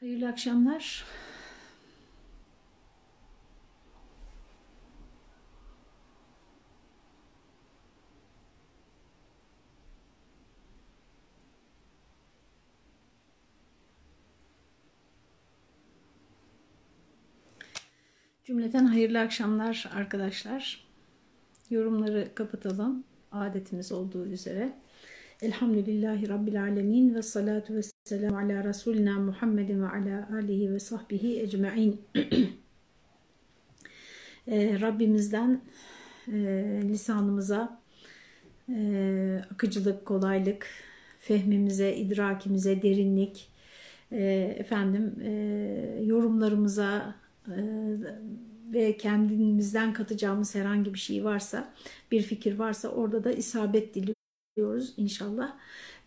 Hayırlı akşamlar. Cümleten hayırlı akşamlar arkadaşlar. Yorumları kapatalım adetimiz olduğu üzere. Elhamdülillahi Rabbil Alemin ve salatu ve selamu ala Resulina Muhammedin ve ala alihi ve sahbihi ecma'in. Ee, Rabbimizden e, lisanımıza e, akıcılık, kolaylık, fehmimize, idrakimize derinlik, e, efendim e, yorumlarımıza e, ve kendimizden katacağımız herhangi bir şey varsa, bir fikir varsa orada da isabet diliyoruz inşallah.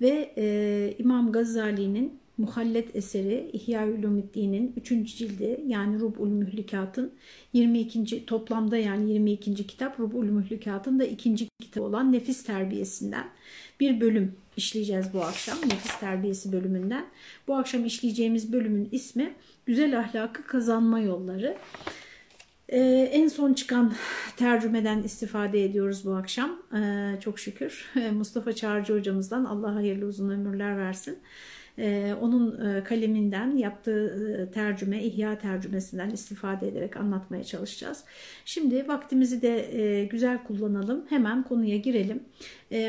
Ve e, İmam Gazali'nin Muhallet eseri İhya Ulumiddin'in 3. cildi yani Rub'ul Mühlikat'ın 22. toplamda yani 22. kitap Rub'ul Mühlikat'ın da ikinci kitabı olan Nefis Terbiyesinden bir bölüm işleyeceğiz bu akşam. Nefis Terbiyesi bölümünden. Bu akşam işleyeceğimiz bölümün ismi Güzel Ahlakı Kazanma Yolları. Ee, en son çıkan tercümeden istifade ediyoruz bu akşam. Ee, çok şükür. Mustafa Çağrıcı hocamızdan Allah hayırlı uzun ömürler versin. Ee, onun e, kaleminden yaptığı e, tercüme, ihya tercümesinden istifade ederek anlatmaya çalışacağız. Şimdi vaktimizi de e, güzel kullanalım. Hemen konuya girelim.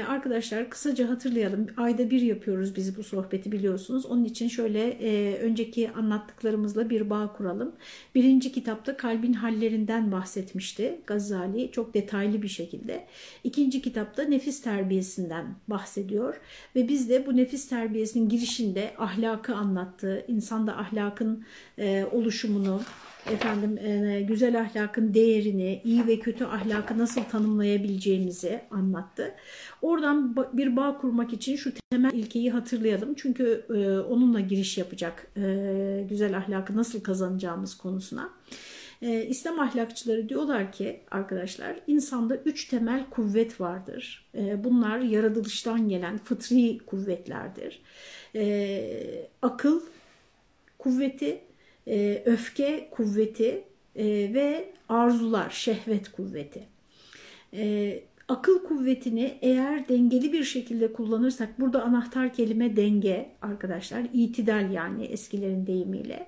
Arkadaşlar kısaca hatırlayalım. Ayda bir yapıyoruz biz bu sohbeti biliyorsunuz. Onun için şöyle önceki anlattıklarımızla bir bağ kuralım. Birinci kitapta kalbin hallerinden bahsetmişti Gazali çok detaylı bir şekilde. İkinci kitapta nefis terbiyesinden bahsediyor. Ve biz de bu nefis terbiyesinin girişinde ahlakı anlattı. İnsanda ahlakın oluşumunu, efendim güzel ahlakın değerini, iyi ve kötü ahlakı nasıl tanımlayabileceğimizi anlattı. Oradan bir bağ kurmak için şu temel ilkeyi hatırlayalım. Çünkü onunla giriş yapacak güzel ahlakı nasıl kazanacağımız konusuna. İslam ahlakçıları diyorlar ki arkadaşlar insanda üç temel kuvvet vardır. Bunlar yaratılıştan gelen fıtri kuvvetlerdir. Akıl kuvveti, öfke kuvveti ve arzular, şehvet kuvveti. Akıl kuvvetini eğer dengeli bir şekilde kullanırsak, burada anahtar kelime denge arkadaşlar, itidal yani eskilerin deyimiyle.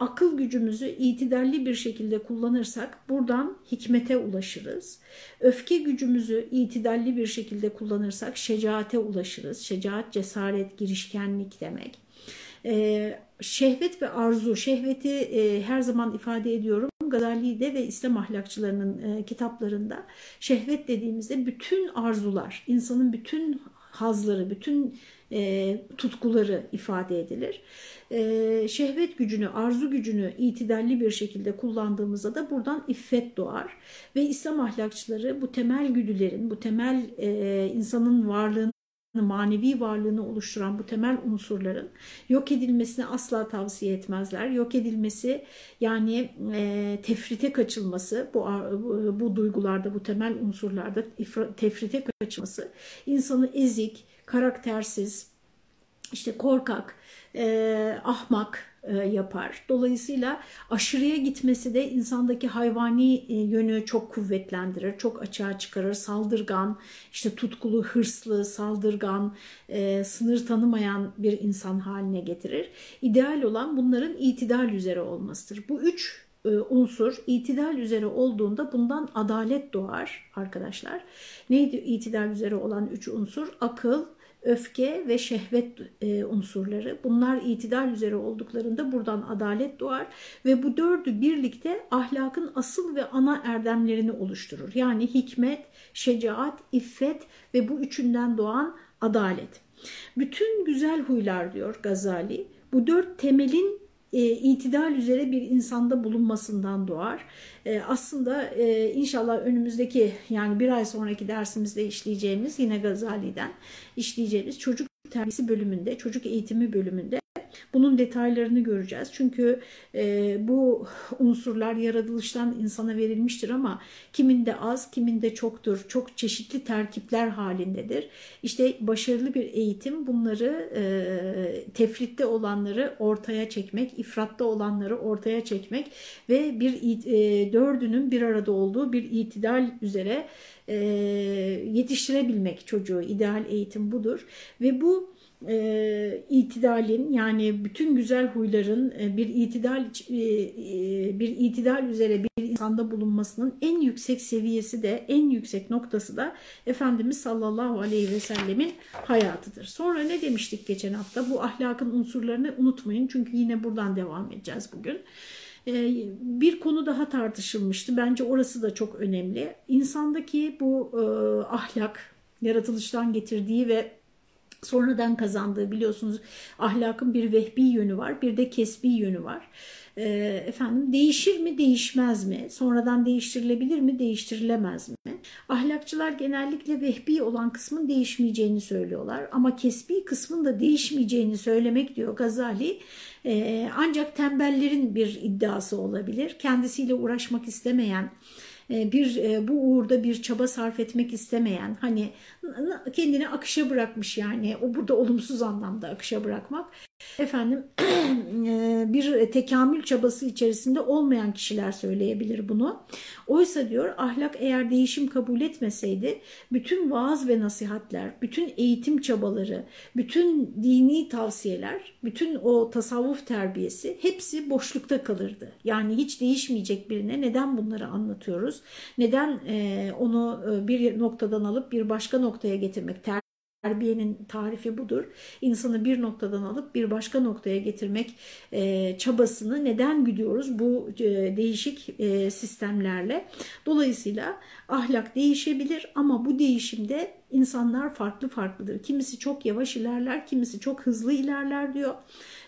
Akıl gücümüzü itidalli bir şekilde kullanırsak buradan hikmete ulaşırız. Öfke gücümüzü itidalli bir şekilde kullanırsak şecaate ulaşırız. Şecaat, cesaret, girişkenlik demek. Ee, şehvet ve arzu, şehveti e, her zaman ifade ediyorum. Gazali'de ve İslam ahlakçılarının e, kitaplarında şehvet dediğimizde bütün arzular, insanın bütün hazları, bütün e, tutkuları ifade edilir. E, şehvet gücünü, arzu gücünü itidalli bir şekilde kullandığımızda da buradan iffet doğar. Ve İslam ahlakçıları bu temel güdülerin, bu temel e, insanın varlığını manevi varlığını oluşturan bu temel unsurların yok edilmesini asla tavsiye etmezler. Yok edilmesi yani e, tefrite kaçılması bu, bu duygularda bu temel unsurlarda tefrite kaçılması insanı ezik, karaktersiz, işte korkak, e, ahmak yapar. Dolayısıyla aşırıya gitmesi de insandaki hayvani yönü çok kuvvetlendirir, çok açığa çıkarır. Saldırgan, işte tutkulu, hırslı, saldırgan, sınır tanımayan bir insan haline getirir. İdeal olan bunların itidal üzere olmasıdır. Bu üç unsur itidal üzere olduğunda bundan adalet doğar arkadaşlar. Neydi itidal üzere olan üç unsur? Akıl, öfke ve şehvet e, unsurları. Bunlar itidal üzere olduklarında buradan adalet doğar ve bu dördü birlikte ahlakın asıl ve ana erdemlerini oluşturur. Yani hikmet, şecaat, iffet ve bu üçünden doğan adalet. Bütün güzel huylar diyor Gazali bu dört temelin e, itidal üzere bir insanda bulunmasından doğar. E, aslında e, inşallah önümüzdeki yani bir ay sonraki dersimizde işleyeceğimiz yine Gazali'den işleyeceğimiz çocuk terbiyesi bölümünde, çocuk eğitimi bölümünde Bunun detaylarını göreceğiz. Çünkü e, bu unsurlar yaratılıştan insana verilmiştir ama kiminde az, kiminde çoktur. Çok çeşitli terkipler halindedir. İşte başarılı bir eğitim bunları e, tefritte olanları ortaya çekmek, ifratta olanları ortaya çekmek ve bir e, dördünün bir arada olduğu bir itidal üzere e, yetiştirebilmek çocuğu. ideal eğitim budur. Ve bu e, itidalin yani bütün güzel huyların e, bir itidal e, e, bir itidal üzere bir insanda bulunmasının en yüksek seviyesi de en yüksek noktası da Efendimiz sallallahu aleyhi ve sellemin hayatıdır. Sonra ne demiştik geçen hafta? Bu ahlakın unsurlarını unutmayın çünkü yine buradan devam edeceğiz bugün. E, bir konu daha tartışılmıştı. Bence orası da çok önemli. İnsandaki bu e, ahlak, yaratılıştan getirdiği ve sonradan kazandığı biliyorsunuz ahlakın bir vehbi yönü var bir de kesbi yönü var. E, efendim değişir mi değişmez mi? Sonradan değiştirilebilir mi değiştirilemez mi? Ahlakçılar genellikle vehbi olan kısmın değişmeyeceğini söylüyorlar ama kesbi kısmın da değişmeyeceğini söylemek diyor Gazali. E, ancak tembellerin bir iddiası olabilir. Kendisiyle uğraşmak istemeyen bir e, bu uğurda bir çaba sarf etmek istemeyen hani kendini akışa bırakmış yani o burada olumsuz anlamda akışa bırakmak efendim e, bir tekamül çabası içerisinde olmayan kişiler söyleyebilir bunu. Oysa diyor ahlak eğer değişim kabul etmeseydi bütün vaaz ve nasihatler, bütün eğitim çabaları, bütün dini tavsiyeler, bütün o tasavvuf terbiyesi hepsi boşlukta kalırdı. Yani hiç değişmeyecek birine neden bunları anlatıyoruz? Neden onu bir noktadan alıp bir başka noktaya getirmek, Terbiyenin tarifi budur. İnsanı bir noktadan alıp bir başka noktaya getirmek e, çabasını neden gidiyoruz bu e, değişik e, sistemlerle? Dolayısıyla ahlak değişebilir ama bu değişimde insanlar farklı farklıdır. Kimisi çok yavaş ilerler, kimisi çok hızlı ilerler diyor.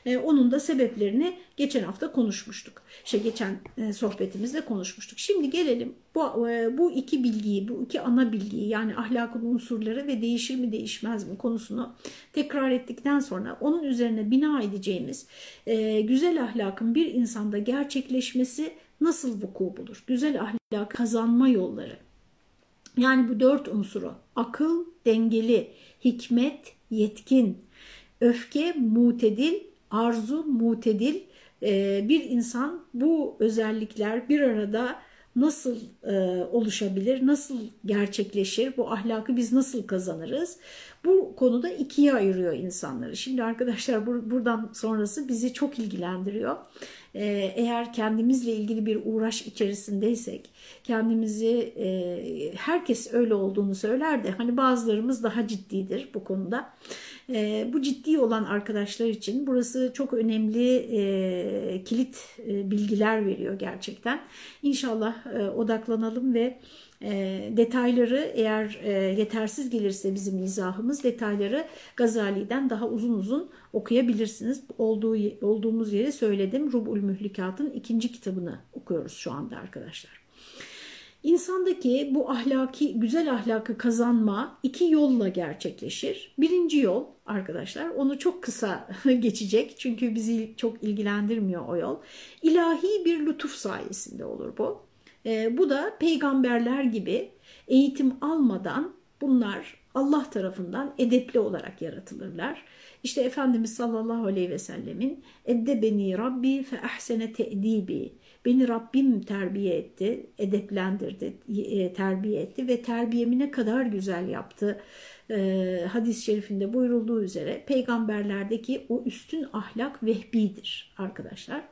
E, onun da sebeplerini geçen hafta konuşmuştuk. İşte geçen e, sohbetimizde konuşmuştuk. Şimdi gelelim bu, e, bu iki bilgiyi, bu iki ana bilgiyi yani ahlakın unsurları ve değişir mi değişmez mi konusunu tekrar ettikten sonra onun üzerine bina edeceğimiz e, güzel ahlakın bir insanda gerçekleşmesi nasıl vuku bulur? Güzel ahlak kazanma yolları. Yani bu dört unsuru akıl, dengeli, hikmet, yetkin, öfke, mutedil, arzu, mutedil e, bir insan bu özellikler bir arada nasıl e, oluşabilir, nasıl gerçekleşir, bu ahlakı biz nasıl kazanırız? Bu konuda ikiye ayırıyor insanları. Şimdi arkadaşlar bur buradan sonrası bizi çok ilgilendiriyor. E, eğer kendimizle ilgili bir uğraş içerisindeysek, kendimizi herkes öyle olduğunu söyler de hani bazılarımız daha ciddidir bu konuda. E, bu ciddi olan arkadaşlar için burası çok önemli e, kilit e, bilgiler veriyor gerçekten. İnşallah e, odaklanalım ve e, detayları eğer e, yetersiz gelirse bizim izahımız detayları Gazali'den daha uzun uzun okuyabilirsiniz. Olduğu, olduğumuz yeri söyledim. Rub'ul Mühlikat'ın ikinci kitabını okuyoruz şu anda arkadaşlar. İnsandaki bu ahlaki, güzel ahlakı kazanma iki yolla gerçekleşir. Birinci yol arkadaşlar onu çok kısa geçecek çünkü bizi çok ilgilendirmiyor o yol. İlahi bir lütuf sayesinde olur bu. E, bu da peygamberler gibi eğitim almadan bunlar Allah tarafından edepli olarak yaratılırlar. İşte Efendimiz sallallahu aleyhi ve sellemin edde beni Rabbi fe ahsene te'dibi Beni Rabbim terbiye etti, edeplendirdi, e, terbiye etti ve terbiyemi ne kadar güzel yaptı. E, hadis-i şerifinde buyurulduğu üzere peygamberlerdeki o üstün ahlak vehbidir arkadaşlar.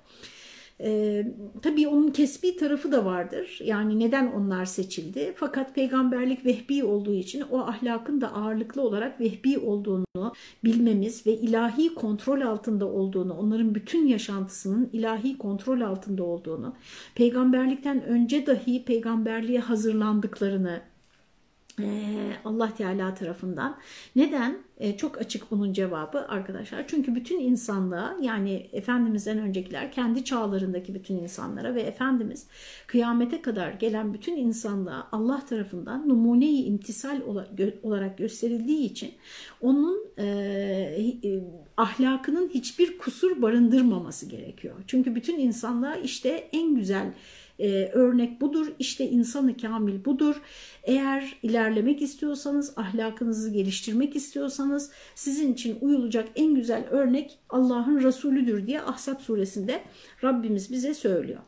E, tabii onun kesbi tarafı da vardır. Yani neden onlar seçildi? Fakat peygamberlik vehbi olduğu için o ahlakın da ağırlıklı olarak vehbi olduğunu bilmemiz ve ilahi kontrol altında olduğunu, onların bütün yaşantısının ilahi kontrol altında olduğunu, peygamberlikten önce dahi peygamberliğe hazırlandıklarını Allah Teala tarafından. Neden? Çok açık bunun cevabı arkadaşlar. Çünkü bütün insanlığa yani Efendimiz'den öncekiler kendi çağlarındaki bütün insanlara ve Efendimiz kıyamete kadar gelen bütün insanlığa Allah tarafından numuneyi imtisal olarak gösterildiği için onun ahlakının hiçbir kusur barındırmaması gerekiyor. Çünkü bütün insanlığa işte en güzel e, örnek budur. İşte insanı kamil budur. Eğer ilerlemek istiyorsanız, ahlakınızı geliştirmek istiyorsanız sizin için uyulacak en güzel örnek Allah'ın Resulüdür diye Ahzab suresinde Rabbimiz bize söylüyor.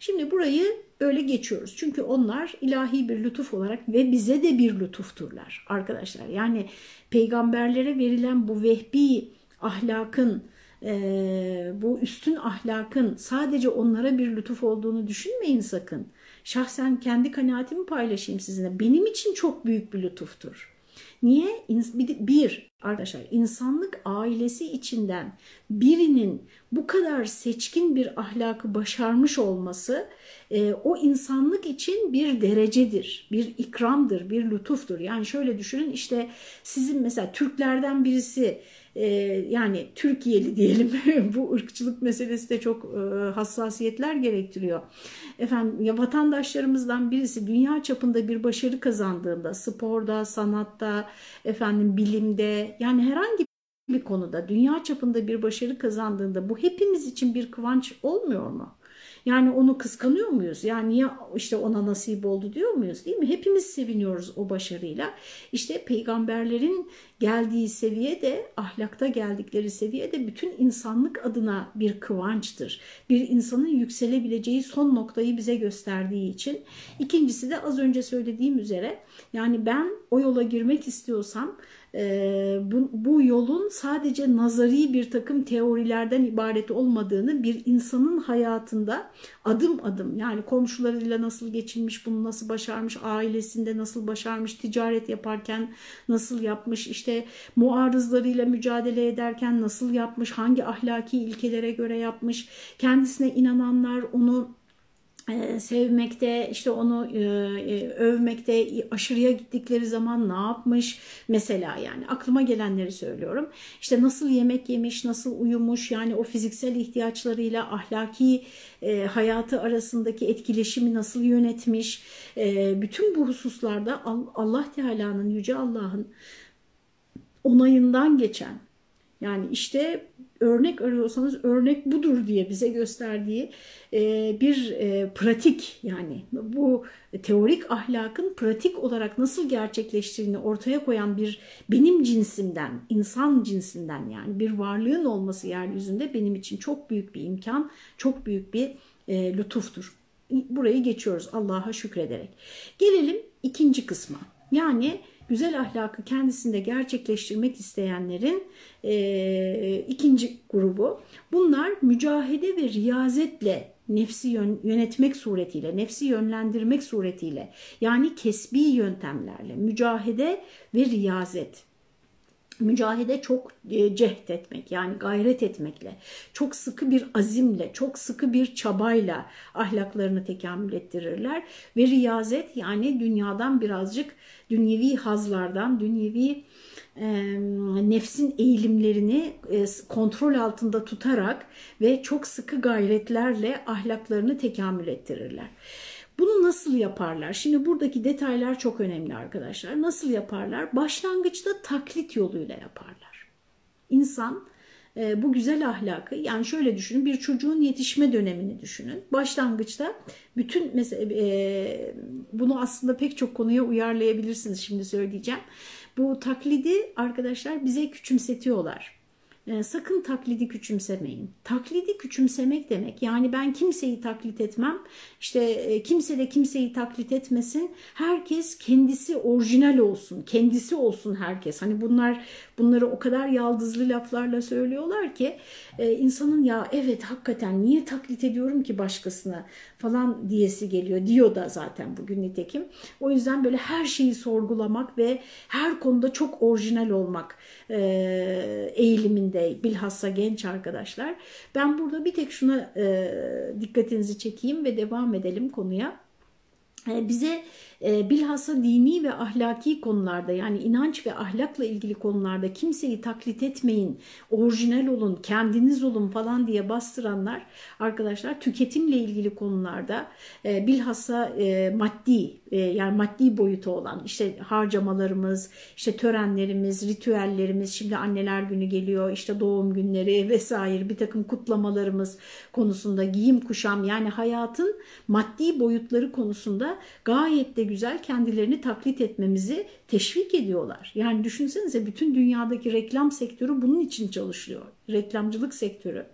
Şimdi burayı öyle geçiyoruz. Çünkü onlar ilahi bir lütuf olarak ve bize de bir lütufturlar arkadaşlar. Yani peygamberlere verilen bu vehbi ahlakın, e, bu üstün ahlakın sadece onlara bir lütuf olduğunu düşünmeyin sakın. Şahsen kendi kanaatimi paylaşayım sizinle. Benim için çok büyük bir lütuftur. Niye? Bir, arkadaşlar insanlık ailesi içinden birinin bu kadar seçkin bir ahlakı başarmış olması e, o insanlık için bir derecedir, bir ikramdır, bir lütuftur. Yani şöyle düşünün işte sizin mesela Türklerden birisi e, yani Türkiye'li diyelim bu ırkçılık meselesi de çok e, hassasiyetler gerektiriyor. Efendim ya vatandaşlarımızdan birisi dünya çapında bir başarı kazandığında sporda, sanatta, efendim bilimde yani herhangi bir konuda dünya çapında bir başarı kazandığında bu hepimiz için bir kıvanç olmuyor mu? Yani onu kıskanıyor muyuz? Yani ya işte ona nasip oldu diyor muyuz değil mi? Hepimiz seviniyoruz o başarıyla. İşte peygamberlerin geldiği seviye de ahlakta geldikleri seviye de bütün insanlık adına bir kıvançtır. Bir insanın yükselebileceği son noktayı bize gösterdiği için. İkincisi de az önce söylediğim üzere yani ben o yola girmek istiyorsam bu, bu yolun sadece nazari bir takım teorilerden ibaret olmadığını bir insanın hayatında adım adım yani komşularıyla nasıl geçinmiş, bunu nasıl başarmış, ailesinde nasıl başarmış, ticaret yaparken nasıl yapmış, işte muarızlarıyla mücadele ederken nasıl yapmış, hangi ahlaki ilkelere göre yapmış, kendisine inananlar onu sevmekte, işte onu e, e, övmekte aşırıya gittikleri zaman ne yapmış? Mesela yani aklıma gelenleri söylüyorum. İşte nasıl yemek yemiş, nasıl uyumuş yani o fiziksel ihtiyaçlarıyla ahlaki e, hayatı arasındaki etkileşimi nasıl yönetmiş? E, bütün bu hususlarda Allah Teala'nın, Yüce Allah'ın onayından geçen yani işte örnek arıyorsanız örnek budur diye bize gösterdiği e, bir e, pratik yani bu teorik ahlakın pratik olarak nasıl gerçekleştiğini ortaya koyan bir benim cinsimden, insan cinsinden yani bir varlığın olması yeryüzünde benim için çok büyük bir imkan, çok büyük bir e, lütuftur. Burayı geçiyoruz Allah'a şükrederek. Gelelim ikinci kısma. Yani güzel ahlakı kendisinde gerçekleştirmek isteyenlerin e, ikinci grubu. Bunlar mücahede ve riyazetle nefsi yönetmek suretiyle, nefsi yönlendirmek suretiyle yani kesbi yöntemlerle mücahede ve riyazet mücahede çok e, cehd etmek yani gayret etmekle, çok sıkı bir azimle, çok sıkı bir çabayla ahlaklarını tekamül ettirirler. Ve riyazet yani dünyadan birazcık dünyevi hazlardan, dünyevi e, nefsin eğilimlerini e, kontrol altında tutarak ve çok sıkı gayretlerle ahlaklarını tekamül ettirirler. Bunu nasıl yaparlar? Şimdi buradaki detaylar çok önemli arkadaşlar. Nasıl yaparlar? Başlangıçta taklit yoluyla yaparlar. İnsan e, bu güzel ahlakı yani şöyle düşünün bir çocuğun yetişme dönemini düşünün. Başlangıçta bütün mesela e, bunu aslında pek çok konuya uyarlayabilirsiniz şimdi söyleyeceğim. Bu taklidi arkadaşlar bize küçümsetiyorlar. E, sakın taklidi küçümsemeyin. Taklidi küçümsemek demek yani ben kimseyi taklit etmem işte e, kimse de kimseyi taklit etmesin herkes kendisi orijinal olsun kendisi olsun herkes hani bunlar bunları o kadar yaldızlı laflarla söylüyorlar ki e, insanın ya evet hakikaten niye taklit ediyorum ki başkasına falan diyesi geliyor diyor da zaten bugün nitekim o yüzden böyle her şeyi sorgulamak ve her konuda çok orijinal olmak e, eğiliminde bilhassa genç arkadaşlar. Ben burada bir tek şuna e, dikkatinizi çekeyim ve devam edelim konuya. E, bize e, bilhassa dini ve ahlaki konularda yani inanç ve ahlakla ilgili konularda kimseyi taklit etmeyin, orijinal olun, kendiniz olun falan diye bastıranlar arkadaşlar tüketimle ilgili konularda e, bilhassa e, maddi e, yani maddi boyutu olan işte harcamalarımız, işte törenlerimiz, ritüellerimiz, şimdi anneler günü geliyor, işte doğum günleri vesaire bir takım kutlamalarımız konusunda giyim kuşam yani hayatın maddi boyutları konusunda gayet de güzel kendilerini taklit etmemizi teşvik ediyorlar. Yani düşünsenize bütün dünyadaki reklam sektörü bunun için çalışıyor. Reklamcılık sektörü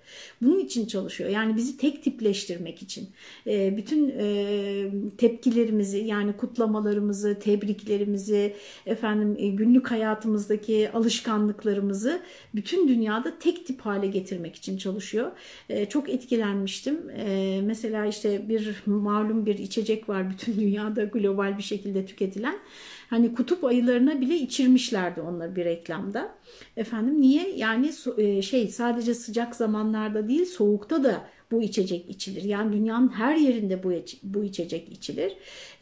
bunun için çalışıyor. Yani bizi tek tipleştirmek için. E, bütün e, tepkilerimizi yani kutlamalarımızı, tebriklerimizi, efendim e, günlük hayatımızdaki alışkanlıklarımızı bütün dünyada tek tip hale getirmek için çalışıyor. E, çok etkilenmiştim. E, mesela işte bir malum bir içecek var bütün dünyada global bir şekilde tüketilen. Hani kutup ayılarına bile içirmişlerdi onları bir reklamda. Efendim niye? Yani şey sadece sıcak zamanlarda değil soğukta da bu içecek içilir. Yani dünyanın her yerinde bu, bu içecek içilir.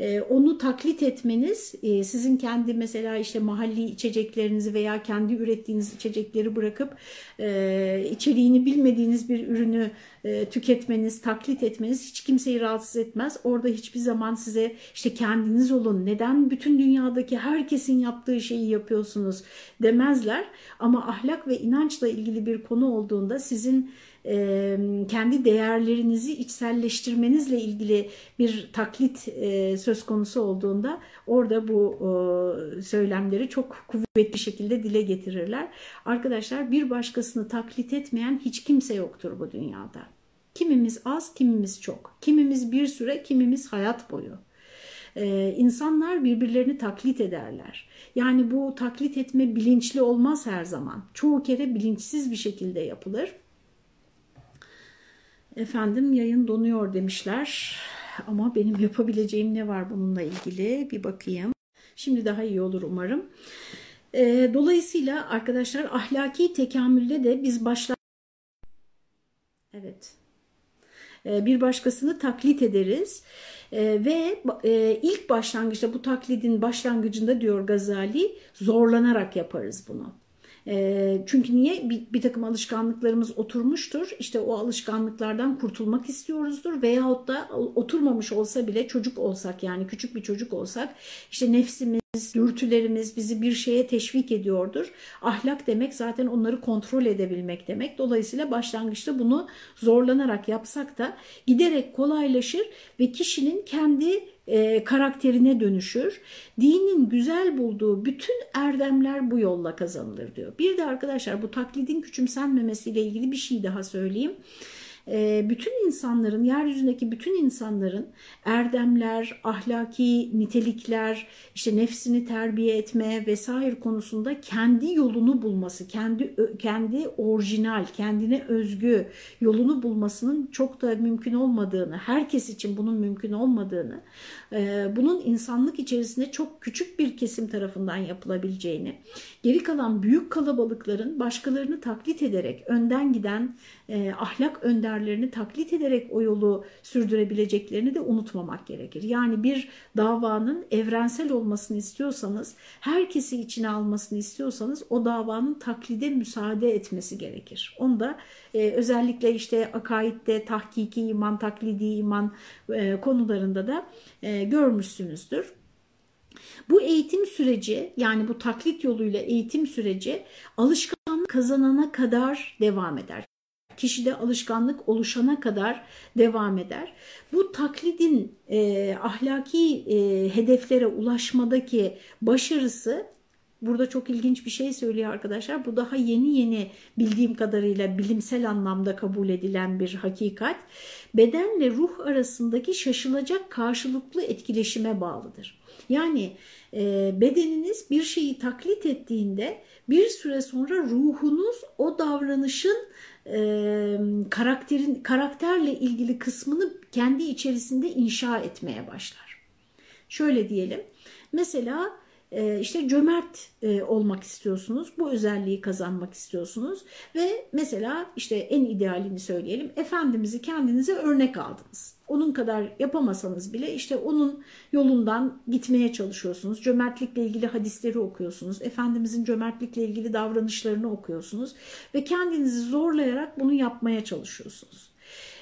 Ee, onu taklit etmeniz e, sizin kendi mesela işte mahalli içeceklerinizi veya kendi ürettiğiniz içecekleri bırakıp e, içeriğini bilmediğiniz bir ürünü e, tüketmeniz, taklit etmeniz hiç kimseyi rahatsız etmez. Orada hiçbir zaman size işte kendiniz olun, neden bütün dünyadaki herkesin yaptığı şeyi yapıyorsunuz demezler. Ama ahlak ve inançla ilgili bir konu olduğunda sizin kendi değerlerinizi içselleştirmenizle ilgili bir taklit söz konusu olduğunda orada bu söylemleri çok kuvvetli şekilde dile getirirler. Arkadaşlar bir başkasını taklit etmeyen hiç kimse yoktur bu dünyada. Kimimiz az, kimimiz çok. Kimimiz bir süre, kimimiz hayat boyu. Ee, insanlar birbirlerini taklit ederler. Yani bu taklit etme bilinçli olmaz her zaman. Çoğu kere bilinçsiz bir şekilde yapılır. Efendim yayın donuyor demişler ama benim yapabileceğim ne var bununla ilgili bir bakayım. Şimdi daha iyi olur umarım. E, dolayısıyla arkadaşlar ahlaki tekamülde de biz başlar Evet. E, bir başkasını taklit ederiz. E, ve e, ilk başlangıçta bu taklidin başlangıcında diyor Gazali zorlanarak yaparız bunu. Ee, çünkü niye? Bir, bir takım alışkanlıklarımız oturmuştur. İşte o alışkanlıklardan kurtulmak istiyoruzdur. Veyahut da oturmamış olsa bile çocuk olsak yani küçük bir çocuk olsak işte nefsimiz, dürtülerimiz bizi bir şeye teşvik ediyordur. Ahlak demek zaten onları kontrol edebilmek demek. Dolayısıyla başlangıçta bunu zorlanarak yapsak da giderek kolaylaşır ve kişinin kendi e, karakterine dönüşür. Dinin güzel bulduğu bütün erdemler bu yolla kazanılır diyor. Bir de arkadaşlar bu taklidin küçümsenmemesiyle ilgili bir şey daha söyleyeyim. Ee, bütün insanların, yeryüzündeki bütün insanların erdemler, ahlaki nitelikler, işte nefsini terbiye etme vesaire konusunda kendi yolunu bulması, kendi kendi orijinal, kendine özgü yolunu bulmasının çok da mümkün olmadığını, herkes için bunun mümkün olmadığını, e, bunun insanlık içerisinde çok küçük bir kesim tarafından yapılabileceğini, geri kalan büyük kalabalıkların başkalarını taklit ederek önden giden e, ahlak önderlerini taklit ederek o yolu sürdürebileceklerini de unutmamak gerekir. Yani bir davanın evrensel olmasını istiyorsanız, herkesi içine almasını istiyorsanız o davanın taklide müsaade etmesi gerekir. Onu da e, özellikle işte akaidde, tahkiki iman, taklidi iman e, konularında da e, görmüşsünüzdür. Bu eğitim süreci yani bu taklit yoluyla eğitim süreci alışkanlık kazanana kadar devam eder kişide alışkanlık oluşana kadar devam eder. Bu taklidin e, ahlaki e, hedeflere ulaşmadaki başarısı Burada çok ilginç bir şey söylüyor arkadaşlar. Bu daha yeni yeni bildiğim kadarıyla bilimsel anlamda kabul edilen bir hakikat. Bedenle ruh arasındaki şaşılacak karşılıklı etkileşime bağlıdır. Yani e, bedeniniz bir şeyi taklit ettiğinde bir süre sonra ruhunuz o davranışın e, karakterin karakterle ilgili kısmını kendi içerisinde inşa etmeye başlar. Şöyle diyelim. Mesela e, işte cömert e, olmak istiyorsunuz. Bu özelliği kazanmak istiyorsunuz. Ve mesela işte en idealini söyleyelim. Efendimiz'i kendinize örnek aldınız. Onun kadar yapamasanız bile işte onun yolundan gitmeye çalışıyorsunuz. Cömertlikle ilgili hadisleri okuyorsunuz. Efendimizin cömertlikle ilgili davranışlarını okuyorsunuz. Ve kendinizi zorlayarak bunu yapmaya çalışıyorsunuz.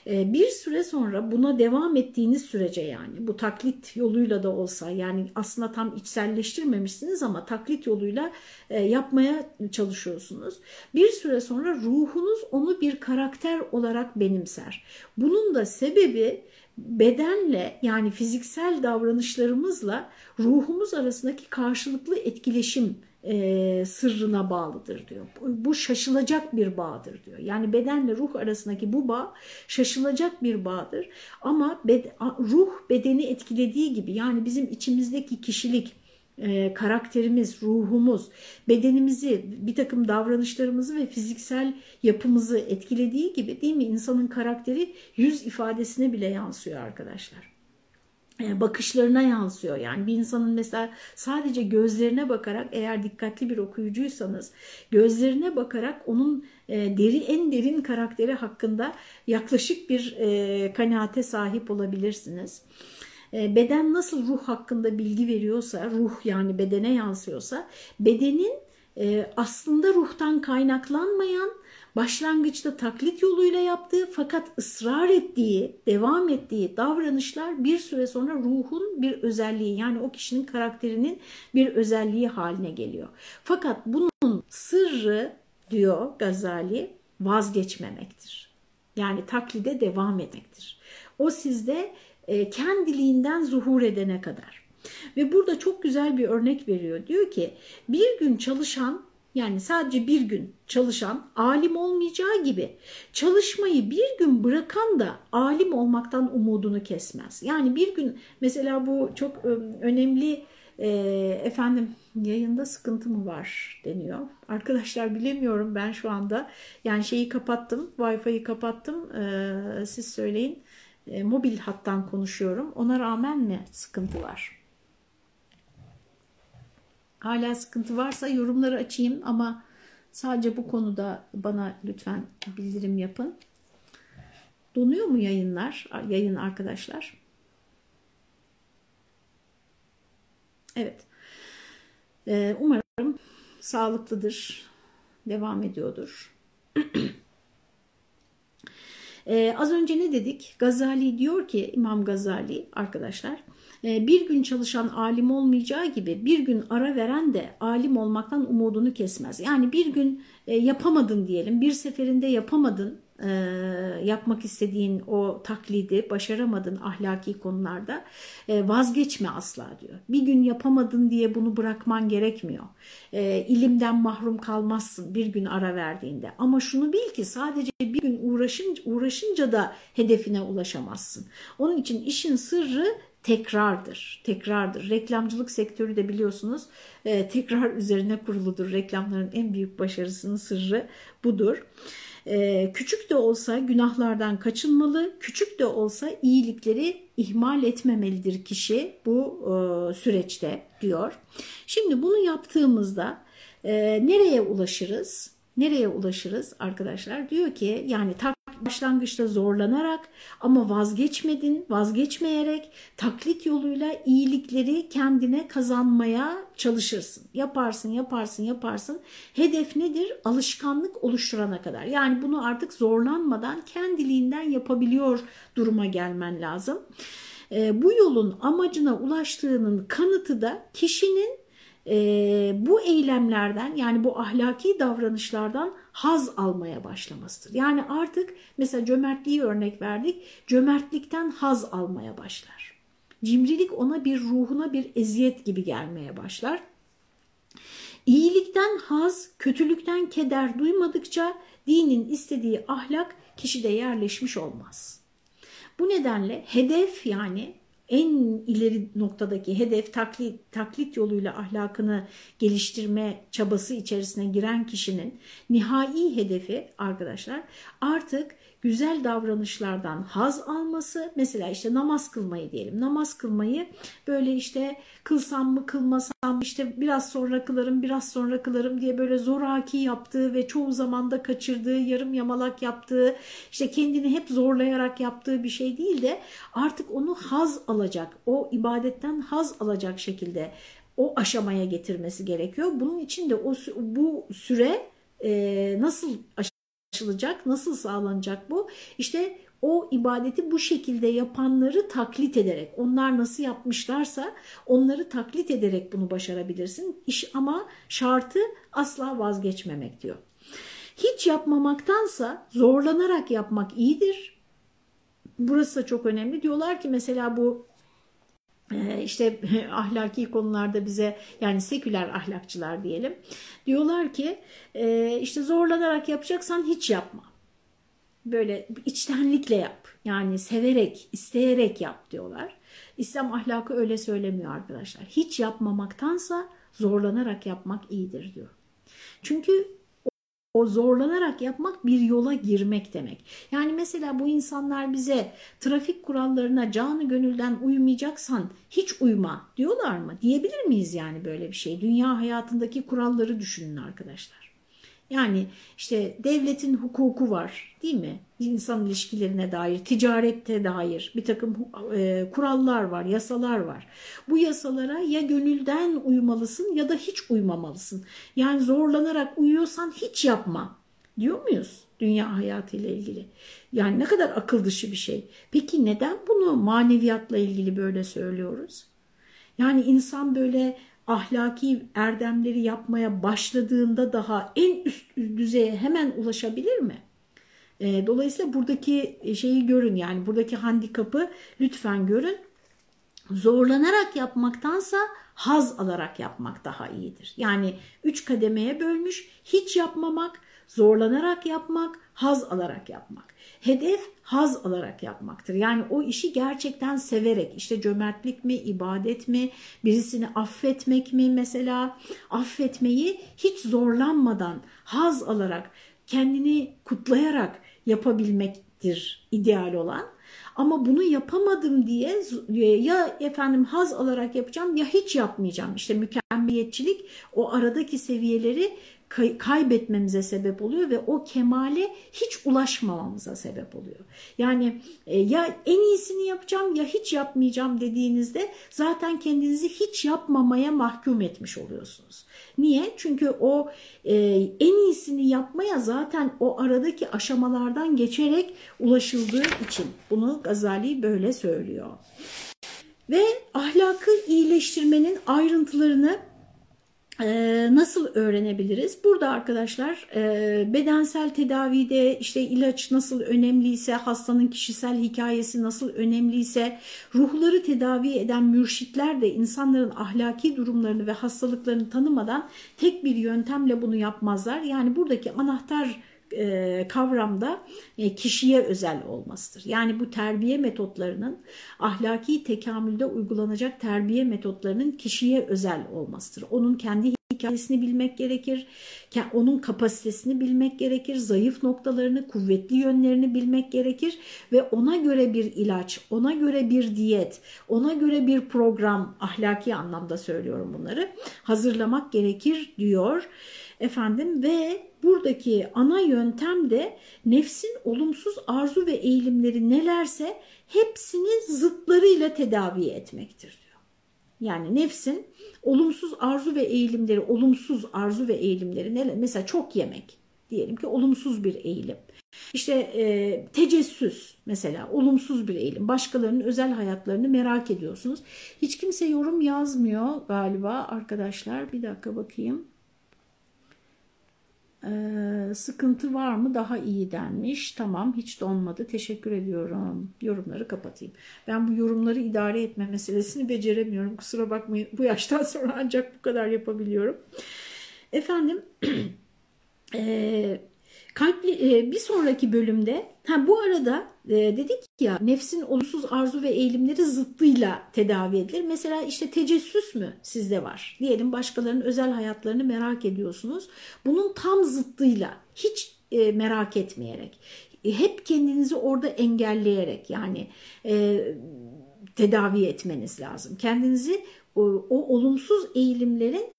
Ee, bir süre sonra buna devam ettiğiniz sürece yani bu taklit yoluyla da olsa yani aslında tam içselleştirmemişsiniz ama taklit yoluyla e, yapmaya çalışıyorsunuz. Bir süre sonra ruhunuz onu bir karakter olarak benimser. Bunun da sebebi bedenle yani fiziksel davranışlarımızla ruhumuz arasındaki karşılıklı etkileşim e, sırrına bağlıdır diyor. Bu şaşılacak bir bağdır diyor. Yani bedenle ruh arasındaki bu bağ şaşılacak bir bağdır. Ama bed, ruh bedeni etkilediği gibi yani bizim içimizdeki kişilik, e, karakterimiz, ruhumuz, bedenimizi, bir takım davranışlarımızı ve fiziksel yapımızı etkilediği gibi değil mi? İnsanın karakteri yüz ifadesine bile yansıyor arkadaşlar. E, bakışlarına yansıyor. Yani bir insanın mesela sadece gözlerine bakarak eğer dikkatli bir okuyucuysanız gözlerine bakarak onun e, deri en derin karakteri hakkında yaklaşık bir e, kanaate sahip olabilirsiniz. Beden nasıl ruh hakkında bilgi veriyorsa, ruh yani bedene yansıyorsa, bedenin aslında ruhtan kaynaklanmayan başlangıçta taklit yoluyla yaptığı fakat ısrar ettiği, devam ettiği davranışlar bir süre sonra ruhun bir özelliği yani o kişinin karakterinin bir özelliği haline geliyor. Fakat bunun sırrı diyor Gazali vazgeçmemektir. Yani taklide devam etmektir. O sizde e, kendiliğinden zuhur edene kadar. Ve burada çok güzel bir örnek veriyor. Diyor ki bir gün çalışan yani sadece bir gün çalışan alim olmayacağı gibi çalışmayı bir gün bırakan da alim olmaktan umudunu kesmez. Yani bir gün mesela bu çok önemli e, efendim yayında sıkıntı mı var deniyor. Arkadaşlar bilemiyorum ben şu anda yani şeyi kapattım Wi-Fi'yi kapattım e, siz söyleyin e, mobil hattan konuşuyorum ona rağmen mi sıkıntı var? Hala sıkıntı varsa yorumları açayım ama sadece bu konuda bana lütfen bildirim yapın. Donuyor mu yayınlar, yayın arkadaşlar? Evet. Ee, umarım sağlıklıdır, devam ediyordur. ee, az önce ne dedik? Gazali diyor ki, İmam Gazali arkadaşlar, bir gün çalışan alim olmayacağı gibi bir gün ara veren de alim olmaktan umudunu kesmez. Yani bir gün e, yapamadın diyelim, bir seferinde yapamadın e, yapmak istediğin o taklidi başaramadın ahlaki konularda e, vazgeçme asla diyor. Bir gün yapamadın diye bunu bırakman gerekmiyor. İlimden mahrum kalmazsın bir gün ara verdiğinde. Ama şunu bil ki sadece bir gün uğraşınca, uğraşınca da hedefine ulaşamazsın. Onun için işin sırrı tekrardır. Tekrardır. Reklamcılık sektörü de biliyorsunuz e, tekrar üzerine kuruludur. Reklamların en büyük başarısının sırrı budur. E, küçük de olsa günahlardan kaçınmalı, küçük de olsa iyilikleri ihmal etmemelidir kişi bu e, süreçte diyor. Şimdi bunu yaptığımızda e, nereye ulaşırız? Nereye ulaşırız arkadaşlar? Diyor ki yani tak başlangıçta zorlanarak ama vazgeçmedin, vazgeçmeyerek taklit yoluyla iyilikleri kendine kazanmaya çalışırsın. Yaparsın, yaparsın, yaparsın. Hedef nedir? Alışkanlık oluşturana kadar. Yani bunu artık zorlanmadan kendiliğinden yapabiliyor duruma gelmen lazım. E, bu yolun amacına ulaştığının kanıtı da kişinin e, bu eylemlerden yani bu ahlaki davranışlardan haz almaya başlamasıdır. Yani artık mesela cömertliği örnek verdik. Cömertlikten haz almaya başlar. Cimrilik ona bir ruhuna bir eziyet gibi gelmeye başlar. İyilikten haz, kötülükten keder duymadıkça dinin istediği ahlak kişide yerleşmiş olmaz. Bu nedenle hedef yani en ileri noktadaki hedef taklit, taklit yoluyla ahlakını geliştirme çabası içerisine giren kişinin nihai hedefi arkadaşlar artık güzel davranışlardan haz alması mesela işte namaz kılmayı diyelim namaz kılmayı böyle işte kılsam mı kılmasam işte biraz sonra kılarım biraz sonra kılarım diye böyle zoraki yaptığı ve çoğu zamanda kaçırdığı yarım yamalak yaptığı işte kendini hep zorlayarak yaptığı bir şey değil de artık onu haz alacak o ibadetten haz alacak şekilde o aşamaya getirmesi gerekiyor. Bunun için de o bu süre e, nasıl aşılacak, nasıl sağlanacak bu? İşte o ibadeti bu şekilde yapanları taklit ederek, onlar nasıl yapmışlarsa onları taklit ederek bunu başarabilirsin. İş ama şartı asla vazgeçmemek diyor. Hiç yapmamaktansa zorlanarak yapmak iyidir. Burası da çok önemli. Diyorlar ki mesela bu işte ahlaki konularda bize yani seküler ahlakçılar diyelim diyorlar ki e, işte zorlanarak yapacaksan hiç yapma. Böyle içtenlikle yap yani severek isteyerek yap diyorlar. İslam ahlakı öyle söylemiyor arkadaşlar. Hiç yapmamaktansa zorlanarak yapmak iyidir diyor. Çünkü o zorlanarak yapmak bir yola girmek demek. Yani mesela bu insanlar bize trafik kurallarına canı gönülden uymayacaksan hiç uyma diyorlar mı? Diyebilir miyiz yani böyle bir şey? Dünya hayatındaki kuralları düşünün arkadaşlar. Yani işte devletin hukuku var değil mi? İnsan ilişkilerine dair, ticarette dair bir takım e, kurallar var, yasalar var. Bu yasalara ya gönülden uymalısın ya da hiç uymamalısın. Yani zorlanarak uyuyorsan hiç yapma diyor muyuz dünya hayatıyla ilgili? Yani ne kadar akıl dışı bir şey. Peki neden bunu maneviyatla ilgili böyle söylüyoruz? Yani insan böyle ahlaki erdemleri yapmaya başladığında daha en üst düzeye hemen ulaşabilir mi? E, dolayısıyla buradaki şeyi görün yani buradaki handikapı lütfen görün. Zorlanarak yapmaktansa haz alarak yapmak daha iyidir. Yani üç kademeye bölmüş hiç yapmamak, zorlanarak yapmak, haz alarak yapmak. Hedef haz alarak yapmaktır. Yani o işi gerçekten severek işte cömertlik mi, ibadet mi, birisini affetmek mi mesela affetmeyi hiç zorlanmadan haz alarak kendini kutlayarak yapabilmektir ideal olan. Ama bunu yapamadım diye ya efendim haz alarak yapacağım ya hiç yapmayacağım. İşte mükemmeliyetçilik o aradaki seviyeleri kaybetmemize sebep oluyor ve o kemale hiç ulaşmamamıza sebep oluyor. Yani e, ya en iyisini yapacağım ya hiç yapmayacağım dediğinizde zaten kendinizi hiç yapmamaya mahkum etmiş oluyorsunuz. Niye? Çünkü o e, en iyisini yapmaya zaten o aradaki aşamalardan geçerek ulaşıldığı için bunu Gazali böyle söylüyor. Ve ahlakı iyileştirmenin ayrıntılarını nasıl öğrenebiliriz? Burada arkadaşlar e, bedensel tedavide işte ilaç nasıl önemliyse, hastanın kişisel hikayesi nasıl önemliyse, ruhları tedavi eden mürşitler de insanların ahlaki durumlarını ve hastalıklarını tanımadan tek bir yöntemle bunu yapmazlar. Yani buradaki anahtar kavramda e, kişiye özel olmasıdır. Yani bu terbiye metotlarının ahlaki tekamülde uygulanacak terbiye metotlarının kişiye özel olmasıdır. Onun kendi hikayesini bilmek gerekir, onun kapasitesini bilmek gerekir, zayıf noktalarını, kuvvetli yönlerini bilmek gerekir ve ona göre bir ilaç, ona göre bir diyet, ona göre bir program, ahlaki anlamda söylüyorum bunları, hazırlamak gerekir diyor efendim ve buradaki ana yöntem de nefsin olumsuz arzu ve eğilimleri nelerse hepsini zıtlarıyla tedavi etmektir diyor. Yani nefsin olumsuz arzu ve eğilimleri, olumsuz arzu ve eğilimleri neler? Mesela çok yemek diyelim ki olumsuz bir eğilim. İşte e, tecessüs mesela olumsuz bir eğilim. Başkalarının özel hayatlarını merak ediyorsunuz. Hiç kimse yorum yazmıyor galiba arkadaşlar. Bir dakika bakayım. Ee, sıkıntı var mı daha iyi denmiş. Tamam hiç donmadı. Teşekkür ediyorum. Yorumları kapatayım. Ben bu yorumları idare etme meselesini beceremiyorum. Kusura bakmayın. Bu yaştan sonra ancak bu kadar yapabiliyorum. Efendim e, kalpli e, bir sonraki bölümde ha bu arada e, dedik ya nefsin olumsuz arzu ve eğilimleri zıttıyla tedavi edilir. Mesela işte tecessüs mü sizde var? Diyelim başkalarının özel hayatlarını merak ediyorsunuz. Bunun tam zıttıyla hiç e, merak etmeyerek e, hep kendinizi orada engelleyerek yani e, tedavi etmeniz lazım. Kendinizi o, o olumsuz eğilimlerin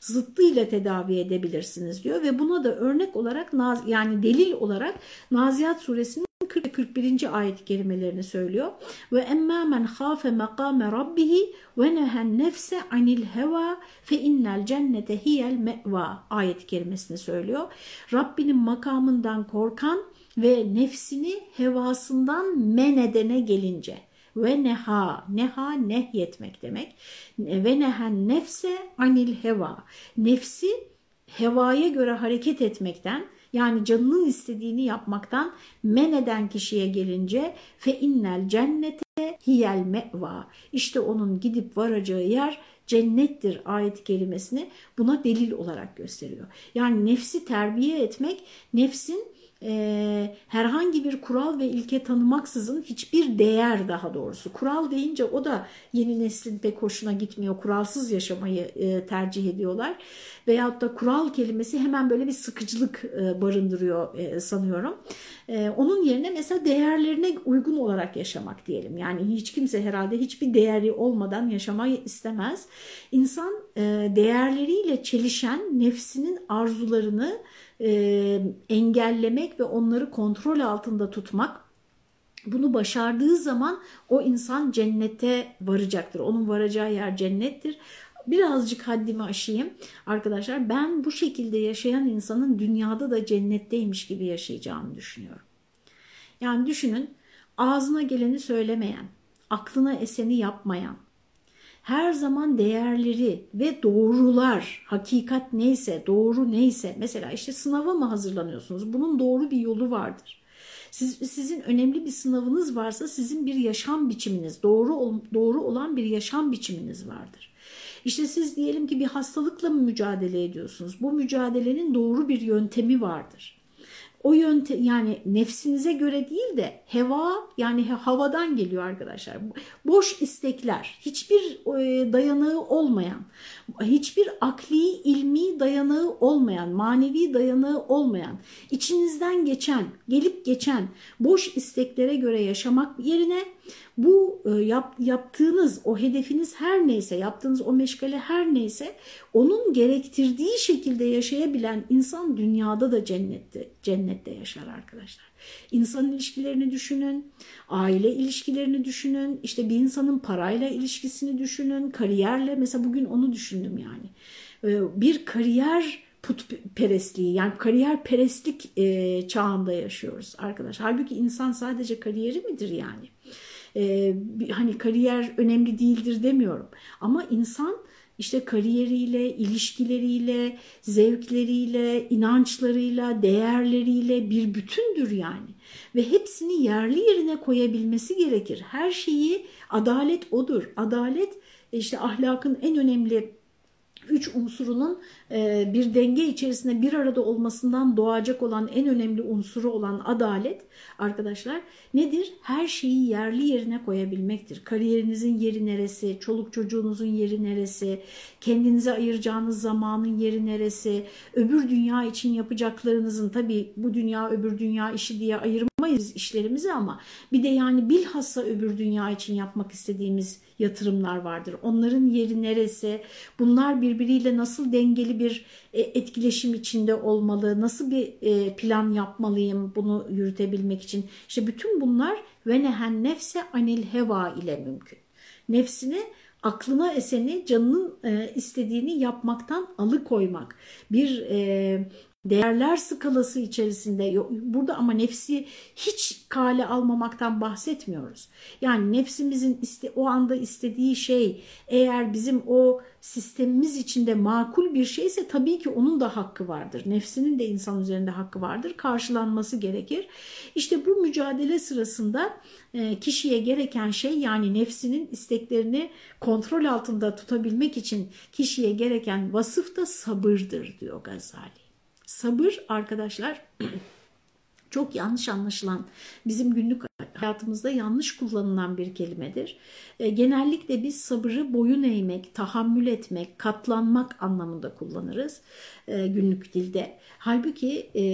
zıttıyla tedavi edebilirsiniz diyor ve buna da örnek olarak yani delil olarak Nazihat suresinin 40 41. ayet kelimelerini söylüyor. Ve emmâ men khâfe makâme rabbihi ve nehen nefse anil heva fe innel cennete hiyel me'va ayet kelimesini söylüyor. Rabbinin makamından korkan ve nefsini hevasından men edene gelince ve neha, neha nehyetmek demek. Ve nehen nefse anil heva. Nefsi hevaya göre hareket etmekten yani canının istediğini yapmaktan men eden kişiye gelince fe innel cennete hiyel me'va. İşte onun gidip varacağı yer cennettir ayet kelimesini buna delil olarak gösteriyor. Yani nefsi terbiye etmek nefsin e, herhangi bir kural ve ilke tanımaksızın hiçbir değer daha doğrusu. Kural deyince o da yeni neslin pek hoşuna gitmiyor. Kuralsız yaşamayı e, tercih ediyorlar. Veyahut da kural kelimesi hemen böyle bir sıkıcılık e, barındırıyor e, sanıyorum. E, onun yerine mesela değerlerine uygun olarak yaşamak diyelim. Yani hiç kimse herhalde hiçbir değeri olmadan yaşamayı istemez. İnsan e, değerleriyle çelişen nefsinin arzularını e, engellemek ve onları kontrol altında tutmak bunu başardığı zaman o insan cennete varacaktır. Onun varacağı yer cennettir. Birazcık haddimi aşayım arkadaşlar. Ben bu şekilde yaşayan insanın dünyada da cennetteymiş gibi yaşayacağını düşünüyorum. Yani düşünün ağzına geleni söylemeyen, aklına eseni yapmayan, her zaman değerleri ve doğrular, hakikat neyse, doğru neyse, mesela işte sınava mı hazırlanıyorsunuz? Bunun doğru bir yolu vardır. Siz, sizin önemli bir sınavınız varsa sizin bir yaşam biçiminiz, doğru doğru olan bir yaşam biçiminiz vardır. İşte siz diyelim ki bir hastalıkla mı mücadele ediyorsunuz? Bu mücadelenin doğru bir yöntemi vardır o yönte yani nefsinize göre değil de heva yani havadan geliyor arkadaşlar. Boş istekler, hiçbir e, dayanağı olmayan, hiçbir akli, ilmi dayanağı olmayan, manevi dayanağı olmayan, içinizden geçen, gelip geçen boş isteklere göre yaşamak yerine bu e, yap, yaptığınız o hedefiniz her neyse, yaptığınız o meşgale her neyse onun gerektirdiği şekilde yaşayabilen insan dünyada da cennette, cennette yaşar arkadaşlar. İnsan ilişkilerini düşünün, aile ilişkilerini düşünün, işte bir insanın parayla ilişkisini düşünün, kariyerle mesela bugün onu düşündüm yani. E, bir kariyer putperestliği yani kariyer perestlik e, çağında yaşıyoruz arkadaşlar. Halbuki insan sadece kariyeri midir yani? E, hani kariyer önemli değildir demiyorum. Ama insan işte kariyeriyle, ilişkileriyle, zevkleriyle, inançlarıyla, değerleriyle bir bütündür yani. Ve hepsini yerli yerine koyabilmesi gerekir. Her şeyi adalet odur. Adalet işte ahlakın en önemli üç unsurunun e, bir denge içerisinde bir arada olmasından doğacak olan en önemli unsuru olan adalet arkadaşlar nedir? Her şeyi yerli yerine koyabilmektir. Kariyerinizin yeri neresi, çoluk çocuğunuzun yeri neresi, kendinize ayıracağınız zamanın yeri neresi, öbür dünya için yapacaklarınızın tabii bu dünya öbür dünya işi diye ayırmayız işlerimizi ama bir de yani bilhassa öbür dünya için yapmak istediğimiz yatırımlar vardır. Onların yeri neresi? Bunlar birbiriyle nasıl dengeli bir e, etkileşim içinde olmalı? Nasıl bir e, plan yapmalıyım bunu yürütebilmek için? İşte bütün bunlar ve nehen nefse anil heva ile mümkün. Nefsini aklına eseni canının e, istediğini yapmaktan alıkoymak bir değerler skalası içerisinde burada ama nefsi hiç kale almamaktan bahsetmiyoruz. Yani nefsimizin iste, o anda istediği şey eğer bizim o sistemimiz içinde makul bir şeyse tabii ki onun da hakkı vardır. Nefsinin de insan üzerinde hakkı vardır. Karşılanması gerekir. İşte bu mücadele sırasında e, kişiye gereken şey yani nefsinin isteklerini kontrol altında tutabilmek için kişiye gereken vasıf da sabırdır diyor Gazali. Sabır arkadaşlar çok yanlış anlaşılan, bizim günlük hayatımızda yanlış kullanılan bir kelimedir. E, genellikle biz sabırı boyun eğmek, tahammül etmek, katlanmak anlamında kullanırız e, günlük dilde. Halbuki e,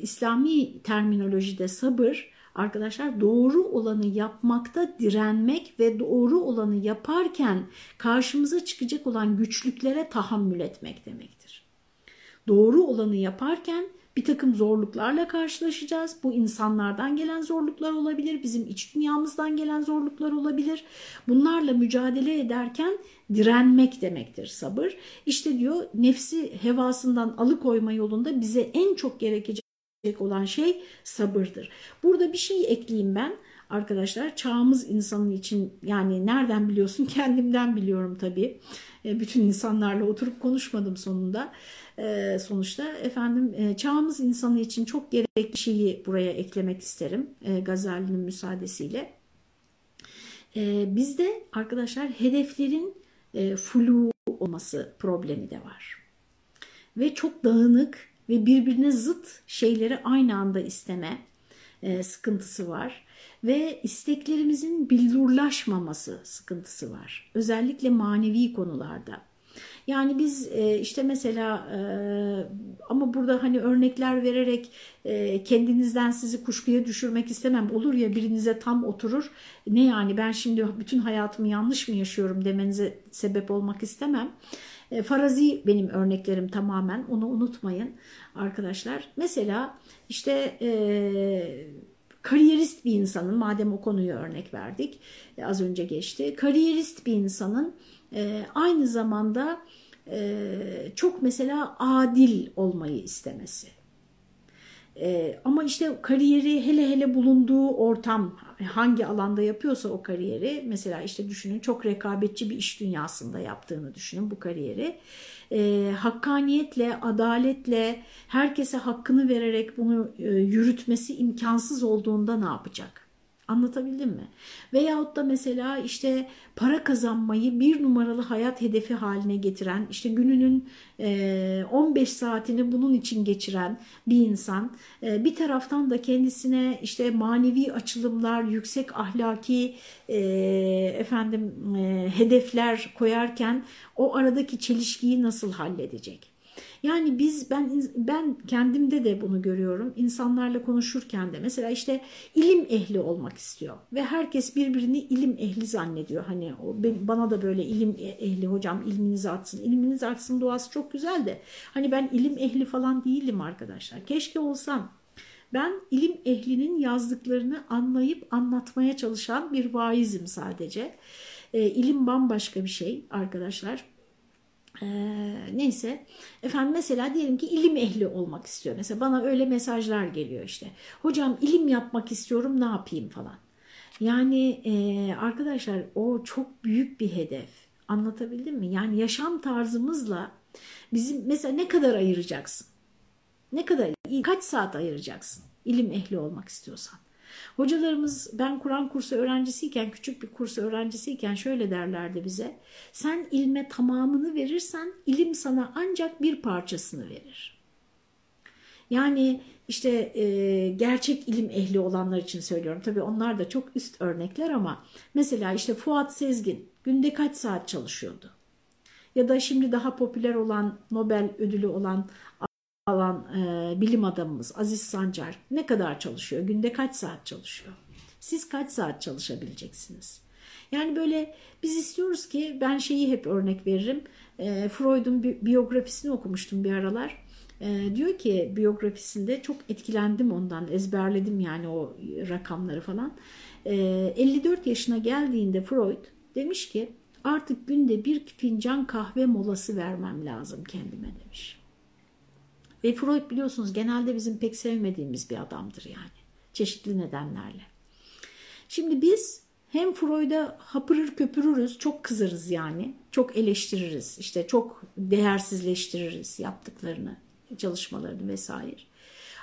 İslami terminolojide sabır arkadaşlar doğru olanı yapmakta direnmek ve doğru olanı yaparken karşımıza çıkacak olan güçlüklere tahammül etmek demektir. Doğru olanı yaparken bir takım zorluklarla karşılaşacağız. Bu insanlardan gelen zorluklar olabilir, bizim iç dünyamızdan gelen zorluklar olabilir. Bunlarla mücadele ederken direnmek demektir sabır. İşte diyor nefsi hevasından alıkoyma yolunda bize en çok gerekecek olan şey sabırdır. Burada bir şey ekleyeyim ben arkadaşlar. Çağımız insanın için yani nereden biliyorsun kendimden biliyorum tabii. E, bütün insanlarla oturup konuşmadım sonunda. E, sonuçta efendim e, çağımız insanı için çok gerekli şeyi buraya eklemek isterim Gazali'nin müsaadesiyle. Bizde arkadaşlar hedeflerin flu olması problemi de var. Ve çok dağınık ve birbirine zıt şeyleri aynı anda isteme sıkıntısı var ve isteklerimizin billurlaşmaması sıkıntısı var. Özellikle manevi konularda. Yani biz e, işte mesela e, ama burada hani örnekler vererek e, kendinizden sizi kuşkuya düşürmek istemem. Olur ya birinize tam oturur. Ne yani ben şimdi bütün hayatımı yanlış mı yaşıyorum demenize sebep olmak istemem. Farazi benim örneklerim tamamen onu unutmayın arkadaşlar. Mesela işte kariyerist bir insanın madem o konuyu örnek verdik az önce geçti. Kariyerist bir insanın aynı zamanda e, çok mesela adil olmayı istemesi. E, ama işte kariyeri hele hele bulunduğu ortam hangi alanda yapıyorsa o kariyeri mesela işte düşünün çok rekabetçi bir iş dünyasında yaptığını düşünün bu kariyeri. E, hakkaniyetle, adaletle herkese hakkını vererek bunu e, yürütmesi imkansız olduğunda ne yapacak? Anlatabildim mi? Veyahut da mesela işte para kazanmayı bir numaralı hayat hedefi haline getiren, işte gününün 15 saatini bunun için geçiren bir insan bir taraftan da kendisine işte manevi açılımlar, yüksek ahlaki efendim hedefler koyarken o aradaki çelişkiyi nasıl halledecek? Yani biz ben ben kendimde de bunu görüyorum. İnsanlarla konuşurken de mesela işte ilim ehli olmak istiyor ve herkes birbirini ilim ehli zannediyor. Hani o bana da böyle ilim ehli hocam ilminiz artsın. İlminiz artsın duası çok güzel de hani ben ilim ehli falan değilim arkadaşlar. Keşke olsam. Ben ilim ehlinin yazdıklarını anlayıp anlatmaya çalışan bir vaizim sadece. E, ilim bambaşka bir şey arkadaşlar. Ee, neyse efendim mesela diyelim ki ilim ehli olmak istiyor. Mesela bana öyle mesajlar geliyor işte. Hocam ilim yapmak istiyorum ne yapayım falan. Yani e, arkadaşlar o çok büyük bir hedef. Anlatabildim mi? Yani yaşam tarzımızla bizim mesela ne kadar ayıracaksın? Ne kadar kaç saat ayıracaksın ilim ehli olmak istiyorsan? Hocalarımız ben Kur'an kursu öğrencisiyken, küçük bir kurs öğrencisiyken şöyle derlerdi bize. Sen ilme tamamını verirsen ilim sana ancak bir parçasını verir. Yani işte e, gerçek ilim ehli olanlar için söylüyorum. Tabii onlar da çok üst örnekler ama mesela işte Fuat Sezgin günde kaç saat çalışıyordu? Ya da şimdi daha popüler olan Nobel ödülü olan alan e, bilim adamımız Aziz Sancar ne kadar çalışıyor? Günde kaç saat çalışıyor? Siz kaç saat çalışabileceksiniz? Yani böyle biz istiyoruz ki ben şeyi hep örnek veririm. E, Freud'un bi biyografisini okumuştum bir aralar. E, diyor ki biyografisinde çok etkilendim ondan ezberledim yani o rakamları falan. E, 54 yaşına geldiğinde Freud demiş ki artık günde bir fincan kahve molası vermem lazım kendime demiş. Ve Freud biliyorsunuz genelde bizim pek sevmediğimiz bir adamdır yani. Çeşitli nedenlerle. Şimdi biz hem Freud'a hapırır köpürürüz, çok kızarız yani. Çok eleştiririz, işte çok değersizleştiririz yaptıklarını, çalışmalarını vesaire.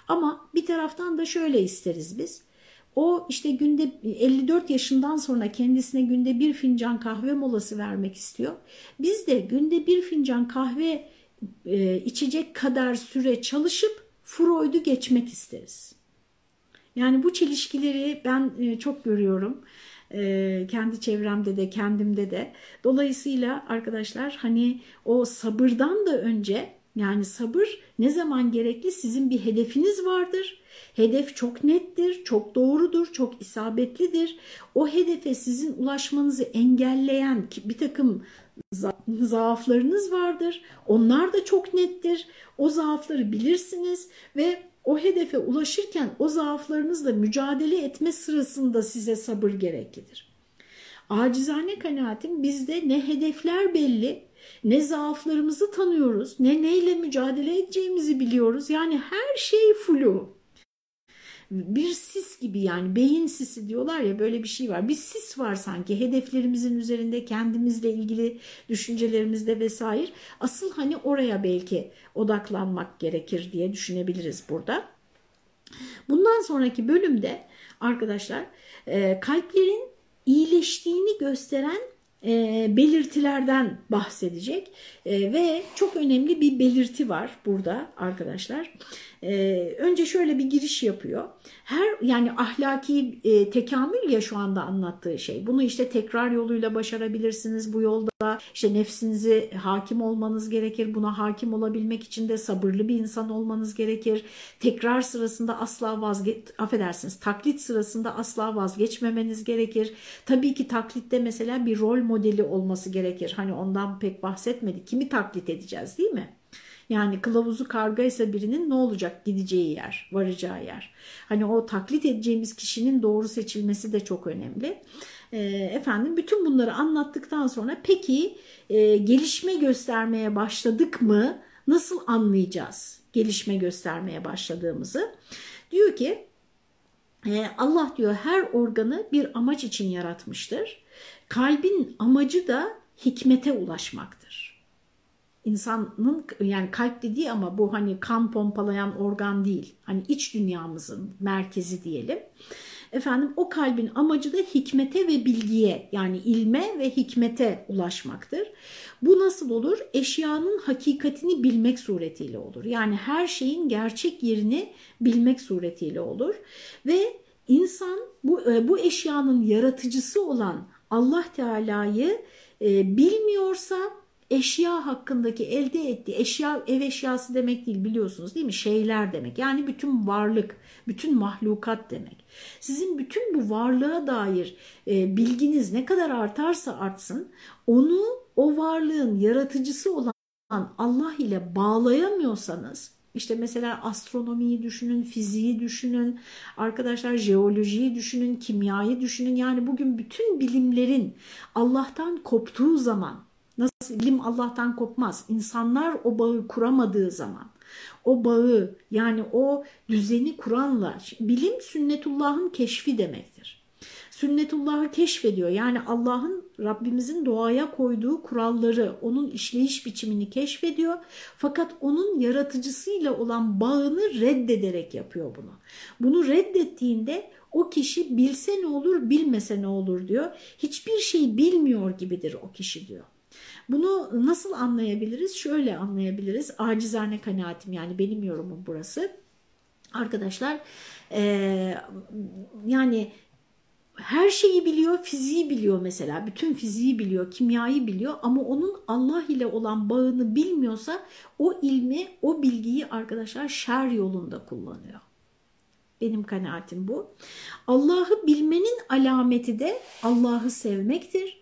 Ama bir taraftan da şöyle isteriz biz. O işte günde 54 yaşından sonra kendisine günde bir fincan kahve molası vermek istiyor. Biz de günde bir fincan kahve e, içecek kadar süre çalışıp Freud'u geçmek isteriz. Yani bu çelişkileri ben e, çok görüyorum. E, kendi çevremde de kendimde de. Dolayısıyla arkadaşlar hani o sabırdan da önce yani sabır ne zaman gerekli? Sizin bir hedefiniz vardır. Hedef çok nettir, çok doğrudur, çok isabetlidir. O hedefe sizin ulaşmanızı engelleyen bir takım zaaflarınız vardır. Onlar da çok nettir. O zaafları bilirsiniz ve o hedefe ulaşırken o zaaflarınızla mücadele etme sırasında size sabır gereklidir. Acizane kanaatim bizde ne hedefler belli, ne zaaflarımızı tanıyoruz, ne neyle mücadele edeceğimizi biliyoruz. Yani her şey flu bir sis gibi yani beyin sisi diyorlar ya böyle bir şey var. Bir sis var sanki hedeflerimizin üzerinde kendimizle ilgili düşüncelerimizde vesaire. Asıl hani oraya belki odaklanmak gerekir diye düşünebiliriz burada. Bundan sonraki bölümde arkadaşlar e, kalplerin iyileştiğini gösteren e, belirtilerden bahsedecek e, ve çok önemli bir belirti var burada arkadaşlar. E, önce şöyle bir giriş yapıyor. Her yani ahlaki e, tekamül ya şu anda anlattığı şey. Bunu işte tekrar yoluyla başarabilirsiniz. Bu yolda işte nefsinizi hakim olmanız gerekir. Buna hakim olabilmek için de sabırlı bir insan olmanız gerekir. Tekrar sırasında asla vazgeç affedersiniz. Taklit sırasında asla vazgeçmemeniz gerekir. Tabii ki taklitte mesela bir rol modeli olması gerekir. Hani ondan pek bahsetmedik. Kimi taklit edeceğiz değil mi? Yani kılavuzu karga ise birinin ne olacak gideceği yer, varacağı yer. Hani o taklit edeceğimiz kişinin doğru seçilmesi de çok önemli. E, efendim bütün bunları anlattıktan sonra peki e, gelişme göstermeye başladık mı? Nasıl anlayacağız gelişme göstermeye başladığımızı? Diyor ki e, Allah diyor her organı bir amaç için yaratmıştır. Kalbin amacı da hikmete ulaşmaktır insanın yani kalp dediği ama bu hani kan pompalayan organ değil. Hani iç dünyamızın merkezi diyelim. Efendim o kalbin amacı da hikmete ve bilgiye yani ilme ve hikmete ulaşmaktır. Bu nasıl olur? Eşyanın hakikatini bilmek suretiyle olur. Yani her şeyin gerçek yerini bilmek suretiyle olur. Ve insan bu, e, bu eşyanın yaratıcısı olan Allah Teala'yı e, bilmiyorsa eşya hakkındaki elde ettiği eşya ev eşyası demek değil biliyorsunuz değil mi? Şeyler demek. Yani bütün varlık, bütün mahlukat demek. Sizin bütün bu varlığa dair e, bilginiz ne kadar artarsa artsın onu o varlığın yaratıcısı olan Allah ile bağlayamıyorsanız işte mesela astronomiyi düşünün, fiziği düşünün, arkadaşlar jeolojiyi düşünün, kimyayı düşünün. Yani bugün bütün bilimlerin Allah'tan koptuğu zaman Nasıl bilim Allah'tan kopmaz. İnsanlar o bağı kuramadığı zaman o bağı yani o düzeni kuranla bilim sünnetullahın keşfi demektir. Sünnetullahı keşfediyor. Yani Allah'ın Rabbimizin doğaya koyduğu kuralları, onun işleyiş biçimini keşfediyor. Fakat onun yaratıcısıyla olan bağını reddederek yapıyor bunu. Bunu reddettiğinde o kişi bilse ne olur, bilmese ne olur diyor. Hiçbir şey bilmiyor gibidir o kişi diyor. Bunu nasıl anlayabiliriz? Şöyle anlayabiliriz. Acizane kanaatim yani benim yorumum burası. Arkadaşlar e, yani her şeyi biliyor, fiziği biliyor mesela. Bütün fiziği biliyor, kimyayı biliyor ama onun Allah ile olan bağını bilmiyorsa o ilmi, o bilgiyi arkadaşlar şer yolunda kullanıyor. Benim kanaatim bu. Allah'ı bilmenin alameti de Allah'ı sevmektir.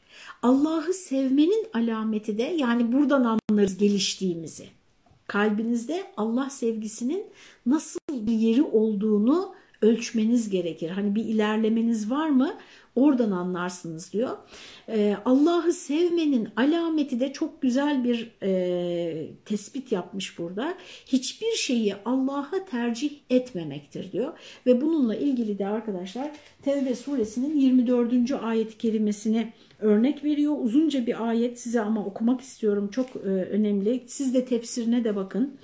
Allah'ı sevmenin alameti de yani buradan anlarız geliştiğimizi. Kalbinizde Allah sevgisinin nasıl bir yeri olduğunu ölçmeniz gerekir. Hani bir ilerlemeniz var mı? Oradan anlarsınız diyor. Ee, Allah'ı sevmenin alameti de çok güzel bir e, tespit yapmış burada. Hiçbir şeyi Allah'a tercih etmemektir diyor. Ve bununla ilgili de arkadaşlar Tevbe suresinin 24. ayet kelimesini örnek veriyor. Uzunca bir ayet size ama okumak istiyorum. Çok e, önemli. Siz de tefsirine de bakın.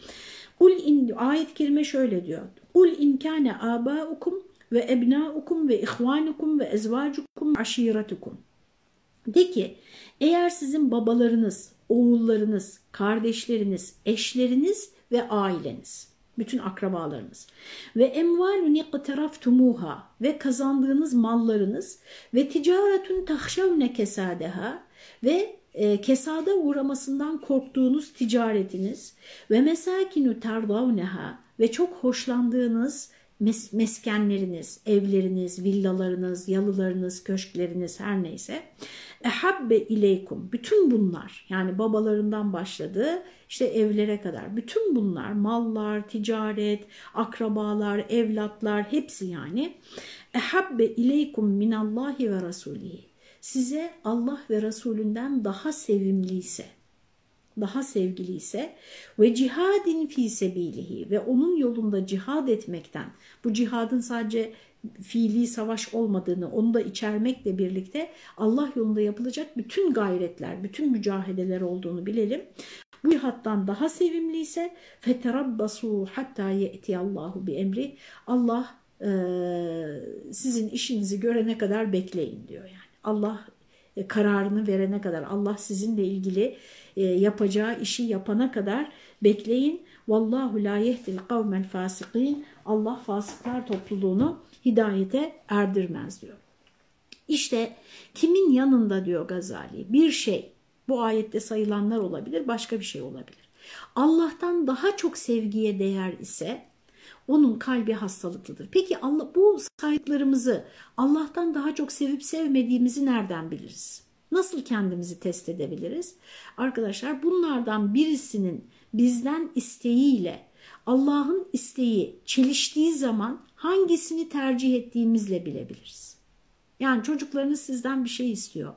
Ul in, ayet kelime şöyle diyor. Ul inkâne âbâukum ve ebnâukum ve ihvânukum ve ezvâcukum aşiretukum. De ki eğer sizin babalarınız, oğullarınız, kardeşleriniz, eşleriniz ve aileniz Bütün akrabalarınız. Ve emvalun iqteraftumuha ve kazandığınız mallarınız ve ticaretun tahşavne kesadeha ve e, kesada uğramasından korktuğunuz ticaretiniz ve mesakinu terdavneha ve çok hoşlandığınız mes meskenleriniz, evleriniz, villalarınız, yalılarınız, köşkleriniz her neyse. Ehabbe ileykum. Bütün bunlar yani babalarından başladı işte evlere kadar. Bütün bunlar mallar, ticaret, akrabalar, evlatlar hepsi yani. Ehabbe ileykum minallahi ve rasulihi. Size Allah ve Resulünden daha sevimliyse daha sevgili ise ve cihadin fi sebilihi ve onun yolunda cihad etmekten bu cihadın sadece fiili savaş olmadığını onu da içermekle birlikte Allah yolunda yapılacak bütün gayretler, bütün mücahedeler olduğunu bilelim. Bu cihattan daha sevimli ise feterabbasu hatta ye'tiyallahu bi emri Allah e, sizin işinizi görene kadar bekleyin diyor yani. Allah e, kararını verene kadar Allah sizinle ilgili yapacağı işi yapana kadar bekleyin. Vallahu la yehdil kavmel fasikin. Allah fasıklar topluluğunu hidayete erdirmez diyor. İşte kimin yanında diyor Gazali bir şey bu ayette sayılanlar olabilir başka bir şey olabilir. Allah'tan daha çok sevgiye değer ise onun kalbi hastalıklıdır. Peki Allah, bu saydıklarımızı Allah'tan daha çok sevip sevmediğimizi nereden biliriz? Nasıl kendimizi test edebiliriz? Arkadaşlar bunlardan birisinin bizden isteğiyle Allah'ın isteği çeliştiği zaman hangisini tercih ettiğimizle bilebiliriz. Yani çocuklarınız sizden bir şey istiyor.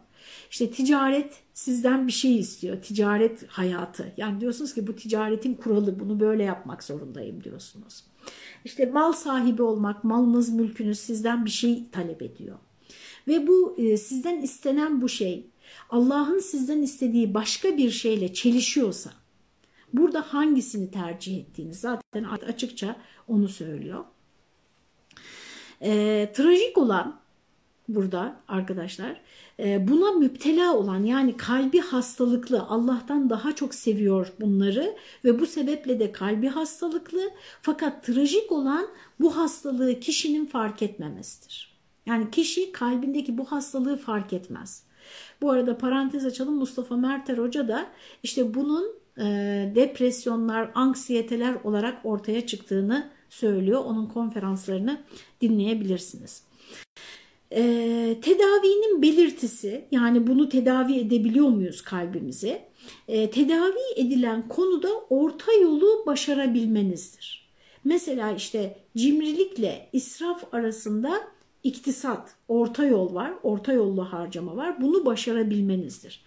İşte ticaret sizden bir şey istiyor. Ticaret hayatı. Yani diyorsunuz ki bu ticaretin kuralı bunu böyle yapmak zorundayım diyorsunuz. İşte mal sahibi olmak, malınız, mülkünüz sizden bir şey talep ediyor. Ve bu e, sizden istenen bu şey Allah'ın sizden istediği başka bir şeyle çelişiyorsa burada hangisini tercih ettiğiniz zaten açıkça onu söylüyor. E, trajik olan burada arkadaşlar e, buna müptela olan yani kalbi hastalıklı Allah'tan daha çok seviyor bunları ve bu sebeple de kalbi hastalıklı fakat trajik olan bu hastalığı kişinin fark etmemesidir. Yani kişi kalbindeki bu hastalığı fark etmez. Bu arada parantez açalım Mustafa Merter Hoca da işte bunun e, depresyonlar, anksiyeteler olarak ortaya çıktığını söylüyor. Onun konferanslarını dinleyebilirsiniz. Ee, tedavinin belirtisi yani bunu tedavi edebiliyor muyuz kalbimizi? Ee, tedavi edilen konuda orta yolu başarabilmenizdir. Mesela işte cimrilikle israf arasında iktisat, orta yol var, orta yollu harcama var. Bunu başarabilmenizdir.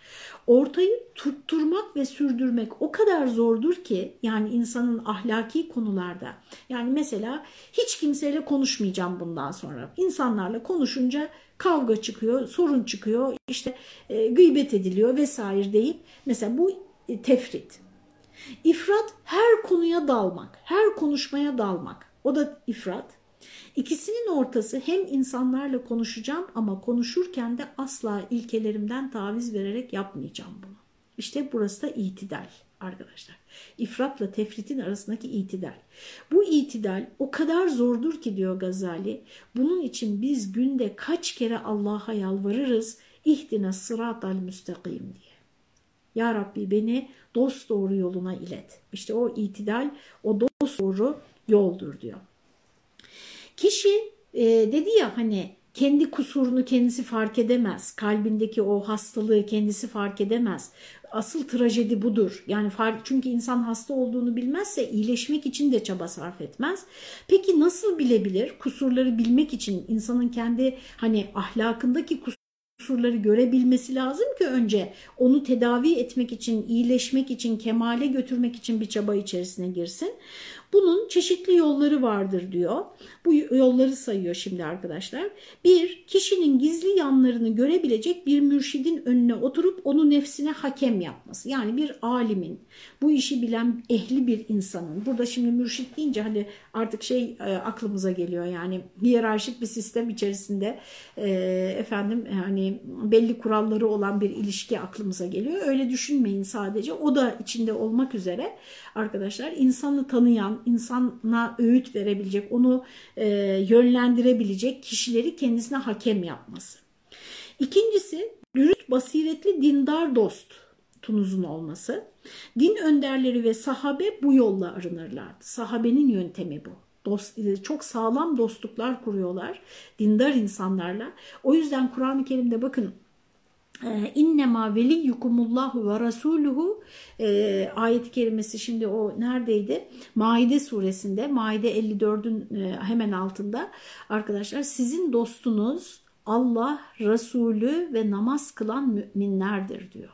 Ortayı tutturmak ve sürdürmek o kadar zordur ki yani insanın ahlaki konularda yani mesela hiç kimseyle konuşmayacağım bundan sonra. İnsanlarla konuşunca kavga çıkıyor, sorun çıkıyor, işte e, gıybet ediliyor vesaire deyip mesela bu e, tefrit. İfrat her konuya dalmak, her konuşmaya dalmak. O da ifrat. İkisinin ortası hem insanlarla konuşacağım ama konuşurken de asla ilkelerimden taviz vererek yapmayacağım bunu. İşte burası da itidal arkadaşlar. İfratla tefritin arasındaki itidal. Bu itidal o kadar zordur ki diyor Gazali. Bunun için biz günde kaç kere Allah'a yalvarırız. İhdine sıratal müstakim diye. Ya Rabbi beni dost doğru yoluna ilet. İşte o itidal, o dost doğru yoldur diyor. Kişi e, dedi ya hani kendi kusurunu kendisi fark edemez. Kalbindeki o hastalığı kendisi fark edemez. Asıl trajedi budur. Yani fark, çünkü insan hasta olduğunu bilmezse iyileşmek için de çaba sarf etmez. Peki nasıl bilebilir? Kusurları bilmek için insanın kendi hani ahlakındaki kusurları görebilmesi lazım ki önce onu tedavi etmek için, iyileşmek için, kemale götürmek için bir çaba içerisine girsin. Bunun çeşitli yolları vardır diyor. Bu yolları sayıyor şimdi arkadaşlar. Bir, kişinin gizli yanlarını görebilecek bir mürşidin önüne oturup onu nefsine hakem yapması. Yani bir alimin, bu işi bilen ehli bir insanın. Burada şimdi mürşit deyince hani artık şey e, aklımıza geliyor yani hiyerarşik bir sistem içerisinde e, efendim hani belli kuralları olan bir ilişki aklımıza geliyor. Öyle düşünmeyin sadece. O da içinde olmak üzere arkadaşlar insanı tanıyan, insana öğüt verebilecek, onu e, yönlendirebilecek kişileri kendisine hakem yapması. İkincisi dürüst, basiretli, dindar dost tunuzun olması. Din önderleri ve sahabe bu yolla arınırlardı. Sahabenin yöntemi bu. Dost, çok sağlam dostluklar kuruyorlar dindar insanlarla. O yüzden Kur'an-ı Kerim'de bakın innema veliyyukumullahu ve rasuluhu e, ayet-i kerimesi şimdi o neredeydi? Maide suresinde Maide 54'ün e, hemen altında arkadaşlar sizin dostunuz Allah, Resulü ve namaz kılan müminlerdir diyor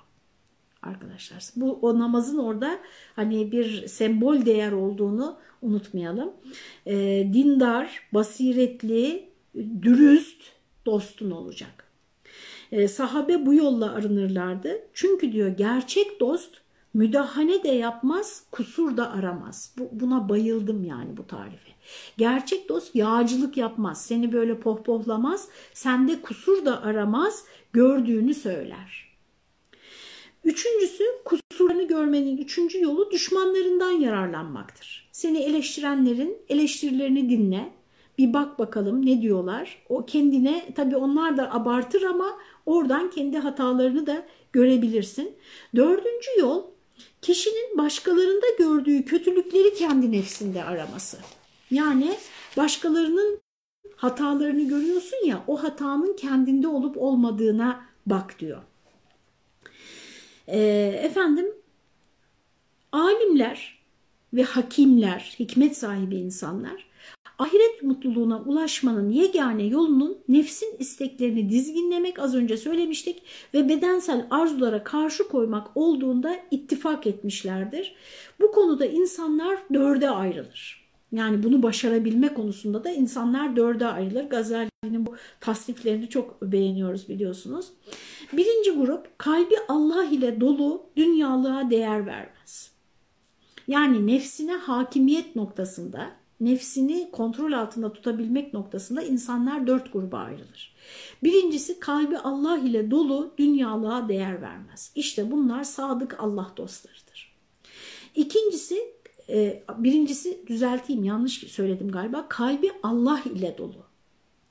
arkadaşlar. Bu o namazın orada hani bir sembol değer olduğunu unutmayalım. E, dindar, basiretli, dürüst dostun olacak. E, sahabe bu yolla arınırlardı. Çünkü diyor gerçek dost müdahale de yapmaz, kusur da aramaz. Bu, buna bayıldım yani bu tarife. Gerçek dost yağcılık yapmaz, seni böyle pohpohlamaz, sende kusur da aramaz, gördüğünü söyler. Üçüncüsü kusurlarını görmenin üçüncü yolu düşmanlarından yararlanmaktır. Seni eleştirenlerin eleştirilerini dinle, bir bak bakalım ne diyorlar. O kendine tabii onlar da abartır ama oradan kendi hatalarını da görebilirsin. Dördüncü yol kişinin başkalarında gördüğü kötülükleri kendi nefsinde araması. Yani başkalarının hatalarını görüyorsun ya o hatanın kendinde olup olmadığına bak diyor. E, efendim alimler ve hakimler, hikmet sahibi insanlar ahiret mutluluğuna ulaşmanın yegane yolunun nefsin isteklerini dizginlemek az önce söylemiştik ve bedensel arzulara karşı koymak olduğunda ittifak etmişlerdir. Bu konuda insanlar dörde ayrılır. Yani bunu başarabilme konusunda da insanlar dörde ayrılır. Gazali'nin bu tasniflerini çok beğeniyoruz biliyorsunuz. Birinci grup kalbi Allah ile dolu dünyalığa değer vermez. Yani nefsine hakimiyet noktasında, nefsini kontrol altında tutabilmek noktasında insanlar dört gruba ayrılır. Birincisi kalbi Allah ile dolu dünyalığa değer vermez. İşte bunlar sadık Allah dostlarıdır. İkincisi e, birincisi düzelteyim yanlış söyledim galiba kalbi Allah ile dolu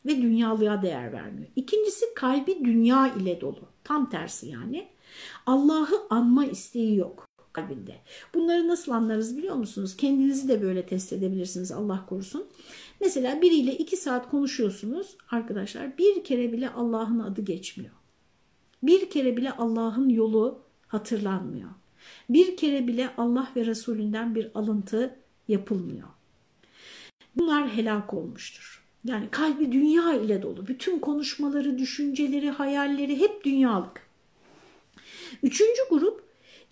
ve dünyalığa değer vermiyor. İkincisi kalbi dünya ile dolu tam tersi yani Allah'ı anma isteği yok kalbinde. Bunları nasıl anlarız biliyor musunuz? Kendinizi de böyle test edebilirsiniz Allah korusun. Mesela biriyle iki saat konuşuyorsunuz arkadaşlar bir kere bile Allah'ın adı geçmiyor. Bir kere bile Allah'ın yolu hatırlanmıyor. Bir kere bile Allah ve Resulünden bir alıntı yapılmıyor. Bunlar helak olmuştur. Yani kalbi dünya ile dolu. Bütün konuşmaları, düşünceleri, hayalleri hep dünyalık. Üçüncü grup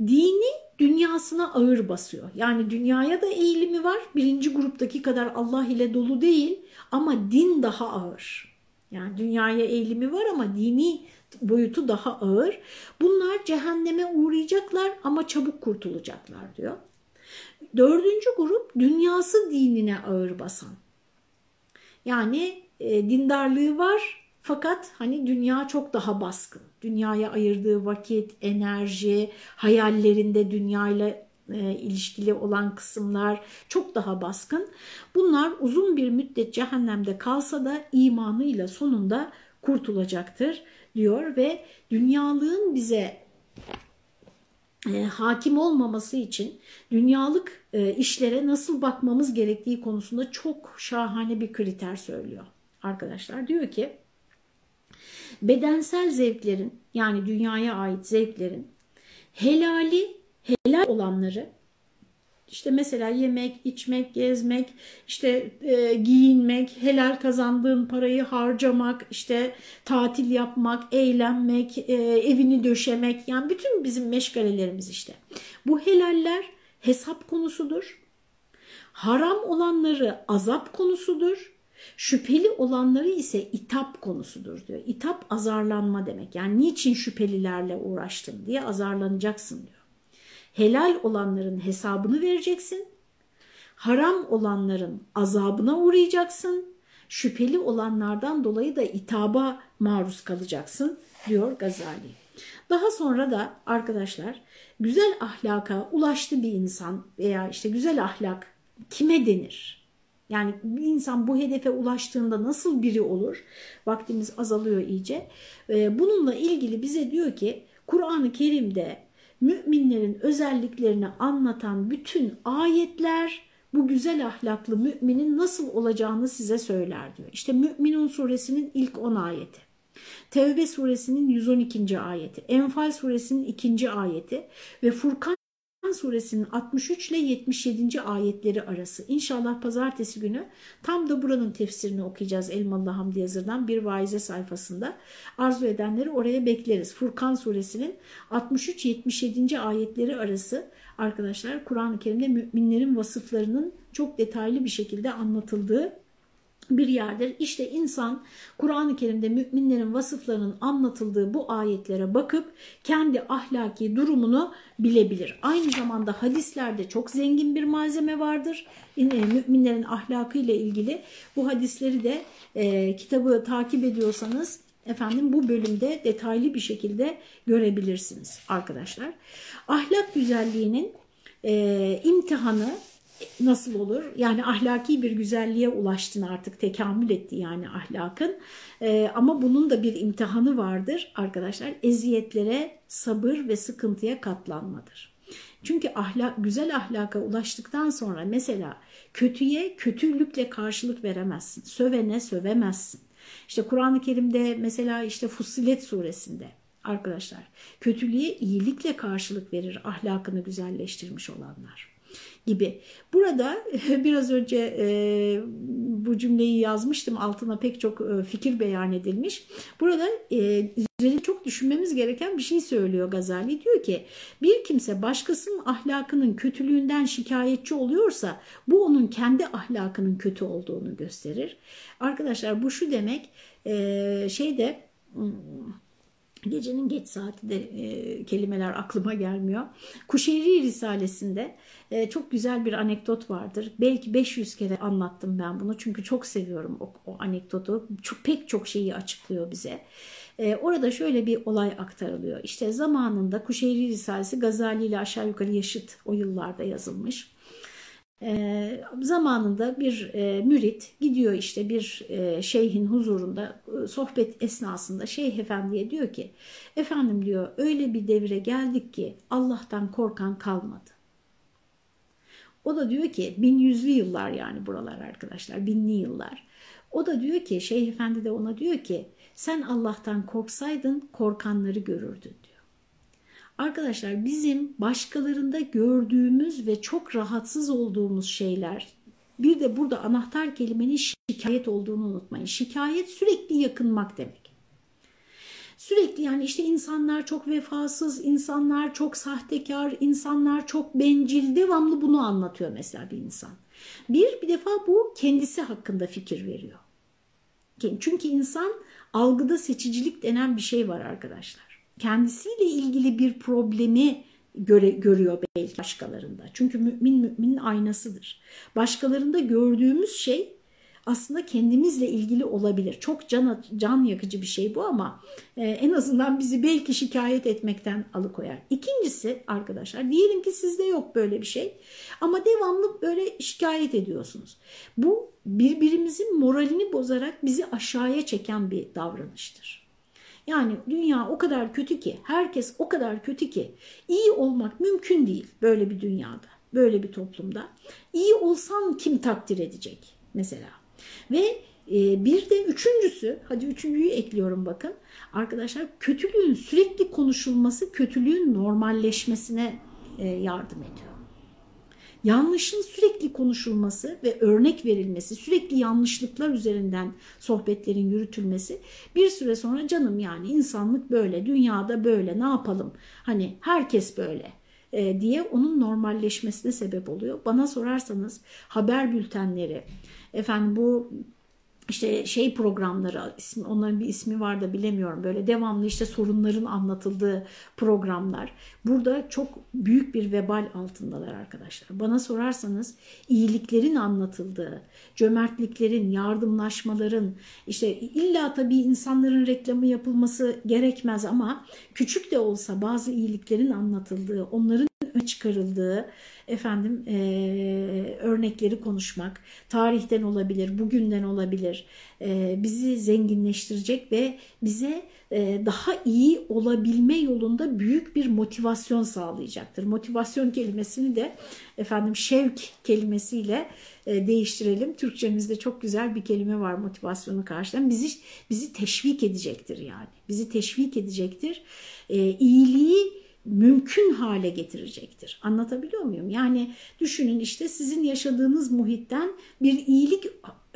dini dünyasına ağır basıyor. Yani dünyaya da eğilimi var. Birinci gruptaki kadar Allah ile dolu değil ama din daha ağır. Yani dünyaya eğilimi var ama dini boyutu daha ağır. Bunlar cehenneme uğrayacaklar ama çabuk kurtulacaklar diyor. Dördüncü grup dünyası dinine ağır basan. Yani e, dindarlığı var fakat hani dünya çok daha baskın. Dünyaya ayırdığı vakit, enerji, hayallerinde dünyayla e, ilişkili olan kısımlar çok daha baskın. Bunlar uzun bir müddet cehennemde kalsa da imanıyla sonunda kurtulacaktır diyor ve dünyalığın bize e, hakim olmaması için dünyalık e, işlere nasıl bakmamız gerektiği konusunda çok şahane bir kriter söylüyor arkadaşlar. Diyor ki bedensel zevklerin yani dünyaya ait zevklerin helali helal olanları işte mesela yemek, içmek, gezmek, işte e, giyinmek, helal kazandığın parayı harcamak, işte tatil yapmak, eğlenmek, e, evini döşemek yani bütün bizim meşgalelerimiz işte. Bu helaller hesap konusudur. Haram olanları azap konusudur. Şüpheli olanları ise itap konusudur diyor. İtap azarlanma demek. Yani niçin şüphelilerle uğraştın diye azarlanacaksın diyor. Helal olanların hesabını vereceksin. Haram olanların azabına uğrayacaksın. Şüpheli olanlardan dolayı da itaba maruz kalacaksın diyor Gazali. Daha sonra da arkadaşlar güzel ahlaka ulaştı bir insan veya işte güzel ahlak kime denir? Yani bir insan bu hedefe ulaştığında nasıl biri olur? Vaktimiz azalıyor iyice. Ee, bununla ilgili bize diyor ki Kur'an-ı Kerim'de müminlerin özelliklerini anlatan bütün ayetler bu güzel ahlaklı müminin nasıl olacağını size söyler diyor. İşte Müminun suresinin ilk 10 ayeti. Tevbe suresinin 112. ayeti, Enfal suresinin 2. ayeti ve Furkan suresinin 63 ile 77. ayetleri arası. İnşallah pazartesi günü tam da buranın tefsirini okuyacağız Elmalı Hamdi Yazır'dan bir vaize sayfasında. Arzu edenleri oraya bekleriz. Furkan suresinin 63-77. ayetleri arası arkadaşlar Kur'an-ı Kerim'de müminlerin vasıflarının çok detaylı bir şekilde anlatıldığı bir yerdir. İşte insan Kur'an-ı Kerim'de müminlerin vasıflarının anlatıldığı bu ayetlere bakıp kendi ahlaki durumunu bilebilir. Aynı zamanda hadislerde çok zengin bir malzeme vardır. Müminlerin ahlakıyla ilgili bu hadisleri de e, kitabı takip ediyorsanız efendim bu bölümde detaylı bir şekilde görebilirsiniz arkadaşlar. Ahlak güzelliğinin e, imtihanı nasıl olur? Yani ahlaki bir güzelliğe ulaştın artık tekamül etti yani ahlakın. Ee, ama bunun da bir imtihanı vardır arkadaşlar. Eziyetlere sabır ve sıkıntıya katlanmadır. Çünkü ahlak, güzel ahlaka ulaştıktan sonra mesela kötüye kötülükle karşılık veremezsin. Sövene sövemezsin. İşte Kur'an-ı Kerim'de mesela işte Fussilet suresinde arkadaşlar kötülüğe iyilikle karşılık verir ahlakını güzelleştirmiş olanlar gibi. Burada biraz önce e, bu cümleyi yazmıştım altına pek çok e, fikir beyan edilmiş. Burada e, üzerine çok düşünmemiz gereken bir şey söylüyor Gazali. Diyor ki bir kimse başkasının ahlakının kötülüğünden şikayetçi oluyorsa bu onun kendi ahlakının kötü olduğunu gösterir. Arkadaşlar bu şu demek e, şeyde... Hmm, Gecenin geç saati de e, kelimeler aklıma gelmiyor. Kuşeyri Risalesi'nde e, çok güzel bir anekdot vardır. Belki 500 kere anlattım ben bunu çünkü çok seviyorum o, o anekdotu. Çok, pek çok şeyi açıklıyor bize. E, orada şöyle bir olay aktarılıyor. İşte zamanında Kuşeyri Risalesi Gazali ile aşağı yukarı yaşıt o yıllarda yazılmış. E, zamanında bir e, mürit gidiyor işte bir e, şeyhin huzurunda e, sohbet esnasında şeyh efendiye diyor ki efendim diyor öyle bir devre geldik ki Allah'tan korkan kalmadı. O da diyor ki bin yüzlü yıllar yani buralar arkadaşlar binli yıllar. O da diyor ki şeyh efendi de ona diyor ki sen Allah'tan korksaydın korkanları görürdün Arkadaşlar bizim başkalarında gördüğümüz ve çok rahatsız olduğumuz şeyler bir de burada anahtar kelimenin şikayet olduğunu unutmayın. Şikayet sürekli yakınmak demek. Sürekli yani işte insanlar çok vefasız, insanlar çok sahtekar, insanlar çok bencil devamlı bunu anlatıyor mesela bir insan. Bir, bir defa bu kendisi hakkında fikir veriyor. Çünkü insan algıda seçicilik denen bir şey var arkadaşlar kendisiyle ilgili bir problemi göre, görüyor belki başkalarında. Çünkü mümin müminin aynasıdır. Başkalarında gördüğümüz şey aslında kendimizle ilgili olabilir. Çok can, can yakıcı bir şey bu ama e, en azından bizi belki şikayet etmekten alıkoyar. İkincisi arkadaşlar diyelim ki sizde yok böyle bir şey ama devamlı böyle şikayet ediyorsunuz. Bu birbirimizin moralini bozarak bizi aşağıya çeken bir davranıştır. Yani dünya o kadar kötü ki, herkes o kadar kötü ki iyi olmak mümkün değil böyle bir dünyada, böyle bir toplumda. İyi olsan kim takdir edecek mesela? Ve e, bir de üçüncüsü, hadi üçüncüyü ekliyorum bakın. Arkadaşlar kötülüğün sürekli konuşulması kötülüğün normalleşmesine e, yardım ediyor yanlışın sürekli konuşulması ve örnek verilmesi, sürekli yanlışlıklar üzerinden sohbetlerin yürütülmesi bir süre sonra canım yani insanlık böyle, dünyada böyle ne yapalım? Hani herkes böyle e, diye onun normalleşmesine sebep oluyor. Bana sorarsanız haber bültenleri, efendim bu işte şey programları ismi, onların bir ismi var da bilemiyorum böyle devamlı işte sorunların anlatıldığı programlar burada çok büyük bir vebal altındalar arkadaşlar. Bana sorarsanız iyiliklerin anlatıldığı, cömertliklerin, yardımlaşmaların işte illa tabii insanların reklamı yapılması gerekmez ama küçük de olsa bazı iyiliklerin anlatıldığı, onların çıkarıldığı efendim e, örnekleri konuşmak tarihten olabilir, bugünden olabilir e, bizi zenginleştirecek ve bize e, daha iyi olabilme yolunda büyük bir motivasyon sağlayacaktır. Motivasyon kelimesini de efendim şevk kelimesiyle e, değiştirelim. Türkçemizde çok güzel bir kelime var motivasyonu karşılayan. Bizi bizi teşvik edecektir yani. Bizi teşvik edecektir. E, iyiliği mümkün hale getirecektir. Anlatabiliyor muyum? Yani düşünün işte sizin yaşadığınız muhitten bir iyilik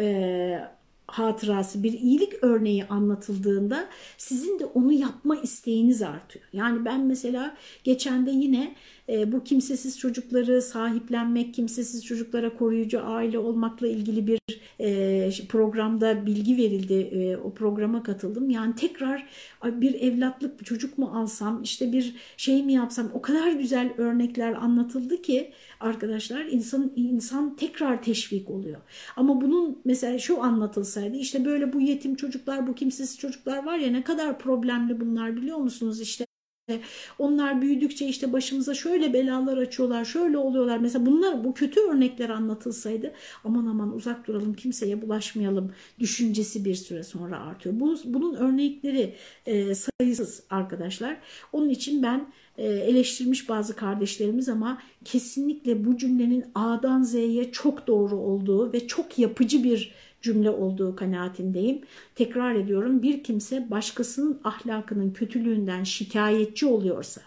e, hatırası, bir iyilik örneği anlatıldığında sizin de onu yapma isteğiniz artıyor. Yani ben mesela geçen de yine e, bu kimsesiz çocukları sahiplenmek, kimsesiz çocuklara koruyucu aile olmakla ilgili bir e, programda bilgi verildi. E, o programa katıldım. Yani tekrar bir evlatlık çocuk mu alsam, işte bir şey mi yapsam o kadar güzel örnekler anlatıldı ki arkadaşlar insan insan tekrar teşvik oluyor. Ama bunun mesela şu anlatılsaydı işte böyle bu yetim çocuklar, bu kimsesiz çocuklar var ya ne kadar problemli bunlar biliyor musunuz? İşte onlar büyüdükçe işte başımıza şöyle belalar açıyorlar, şöyle oluyorlar. Mesela bunlar bu kötü örnekler anlatılsaydı aman aman uzak duralım, kimseye bulaşmayalım düşüncesi bir süre sonra artıyor. Bu, bunun örnekleri e, sayısız arkadaşlar. Onun için ben e, eleştirmiş bazı kardeşlerimiz ama kesinlikle bu cümlenin A'dan Z'ye çok doğru olduğu ve çok yapıcı bir cümle olduğu kanaatindeyim. Tekrar ediyorum bir kimse başkasının ahlakının kötülüğünden şikayetçi oluyorsa,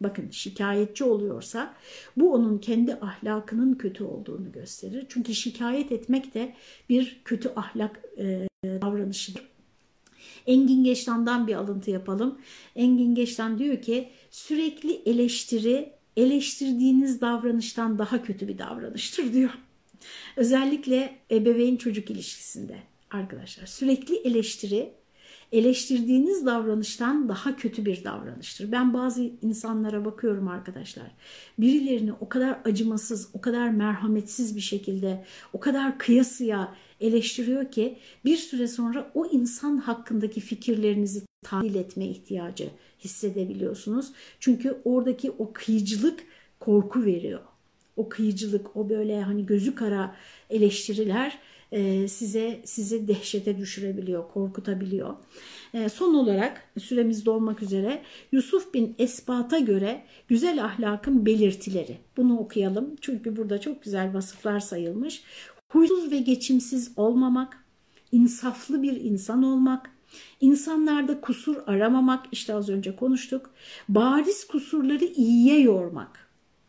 bakın şikayetçi oluyorsa bu onun kendi ahlakının kötü olduğunu gösterir. Çünkü şikayet etmek de bir kötü ahlak e, davranışıdır. Engin Geçtan'dan bir alıntı yapalım. Engin Geçtan diyor ki sürekli eleştiri eleştirdiğiniz davranıştan daha kötü bir davranıştır diyor. Özellikle ebeveyn çocuk ilişkisinde arkadaşlar sürekli eleştiri eleştirdiğiniz davranıştan daha kötü bir davranıştır. Ben bazı insanlara bakıyorum arkadaşlar. Birilerini o kadar acımasız, o kadar merhametsiz bir şekilde, o kadar kıyasıya eleştiriyor ki bir süre sonra o insan hakkındaki fikirlerinizi tahlil etme ihtiyacı hissedebiliyorsunuz. Çünkü oradaki o kıyıcılık korku veriyor o kıyıcılık, o böyle hani gözü kara eleştiriler e, size sizi dehşete düşürebiliyor, korkutabiliyor. E, son olarak süremiz dolmak üzere Yusuf bin Esbat'a göre güzel ahlakın belirtileri. Bunu okuyalım çünkü burada çok güzel vasıflar sayılmış. Huysuz ve geçimsiz olmamak, insaflı bir insan olmak, insanlarda kusur aramamak, işte az önce konuştuk, bariz kusurları iyiye yormak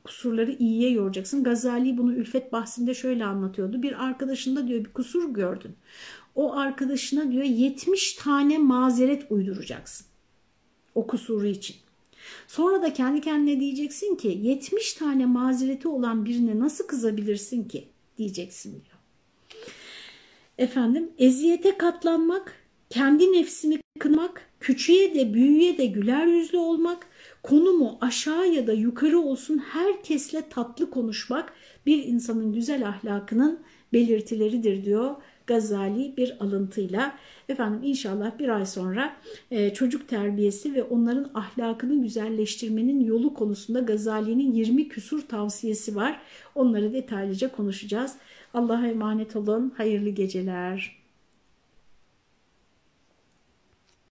kusurları iyiye yoracaksın. Gazali bunu Ülfet bahsinde şöyle anlatıyordu. Bir arkadaşında diyor bir kusur gördün. O arkadaşına diyor 70 tane mazeret uyduracaksın. O kusuru için. Sonra da kendi kendine diyeceksin ki 70 tane mazereti olan birine nasıl kızabilirsin ki diyeceksin diyor. Efendim eziyete katlanmak, kendi nefsini kınamak, küçüğe de büyüğe de güler yüzlü olmak, konumu aşağı ya da yukarı olsun herkesle tatlı konuşmak bir insanın güzel ahlakının belirtileridir diyor Gazali bir alıntıyla. Efendim inşallah bir ay sonra e, çocuk terbiyesi ve onların ahlakını güzelleştirmenin yolu konusunda Gazali'nin 20 küsur tavsiyesi var. Onları detaylıca konuşacağız. Allah'a emanet olun. Hayırlı geceler.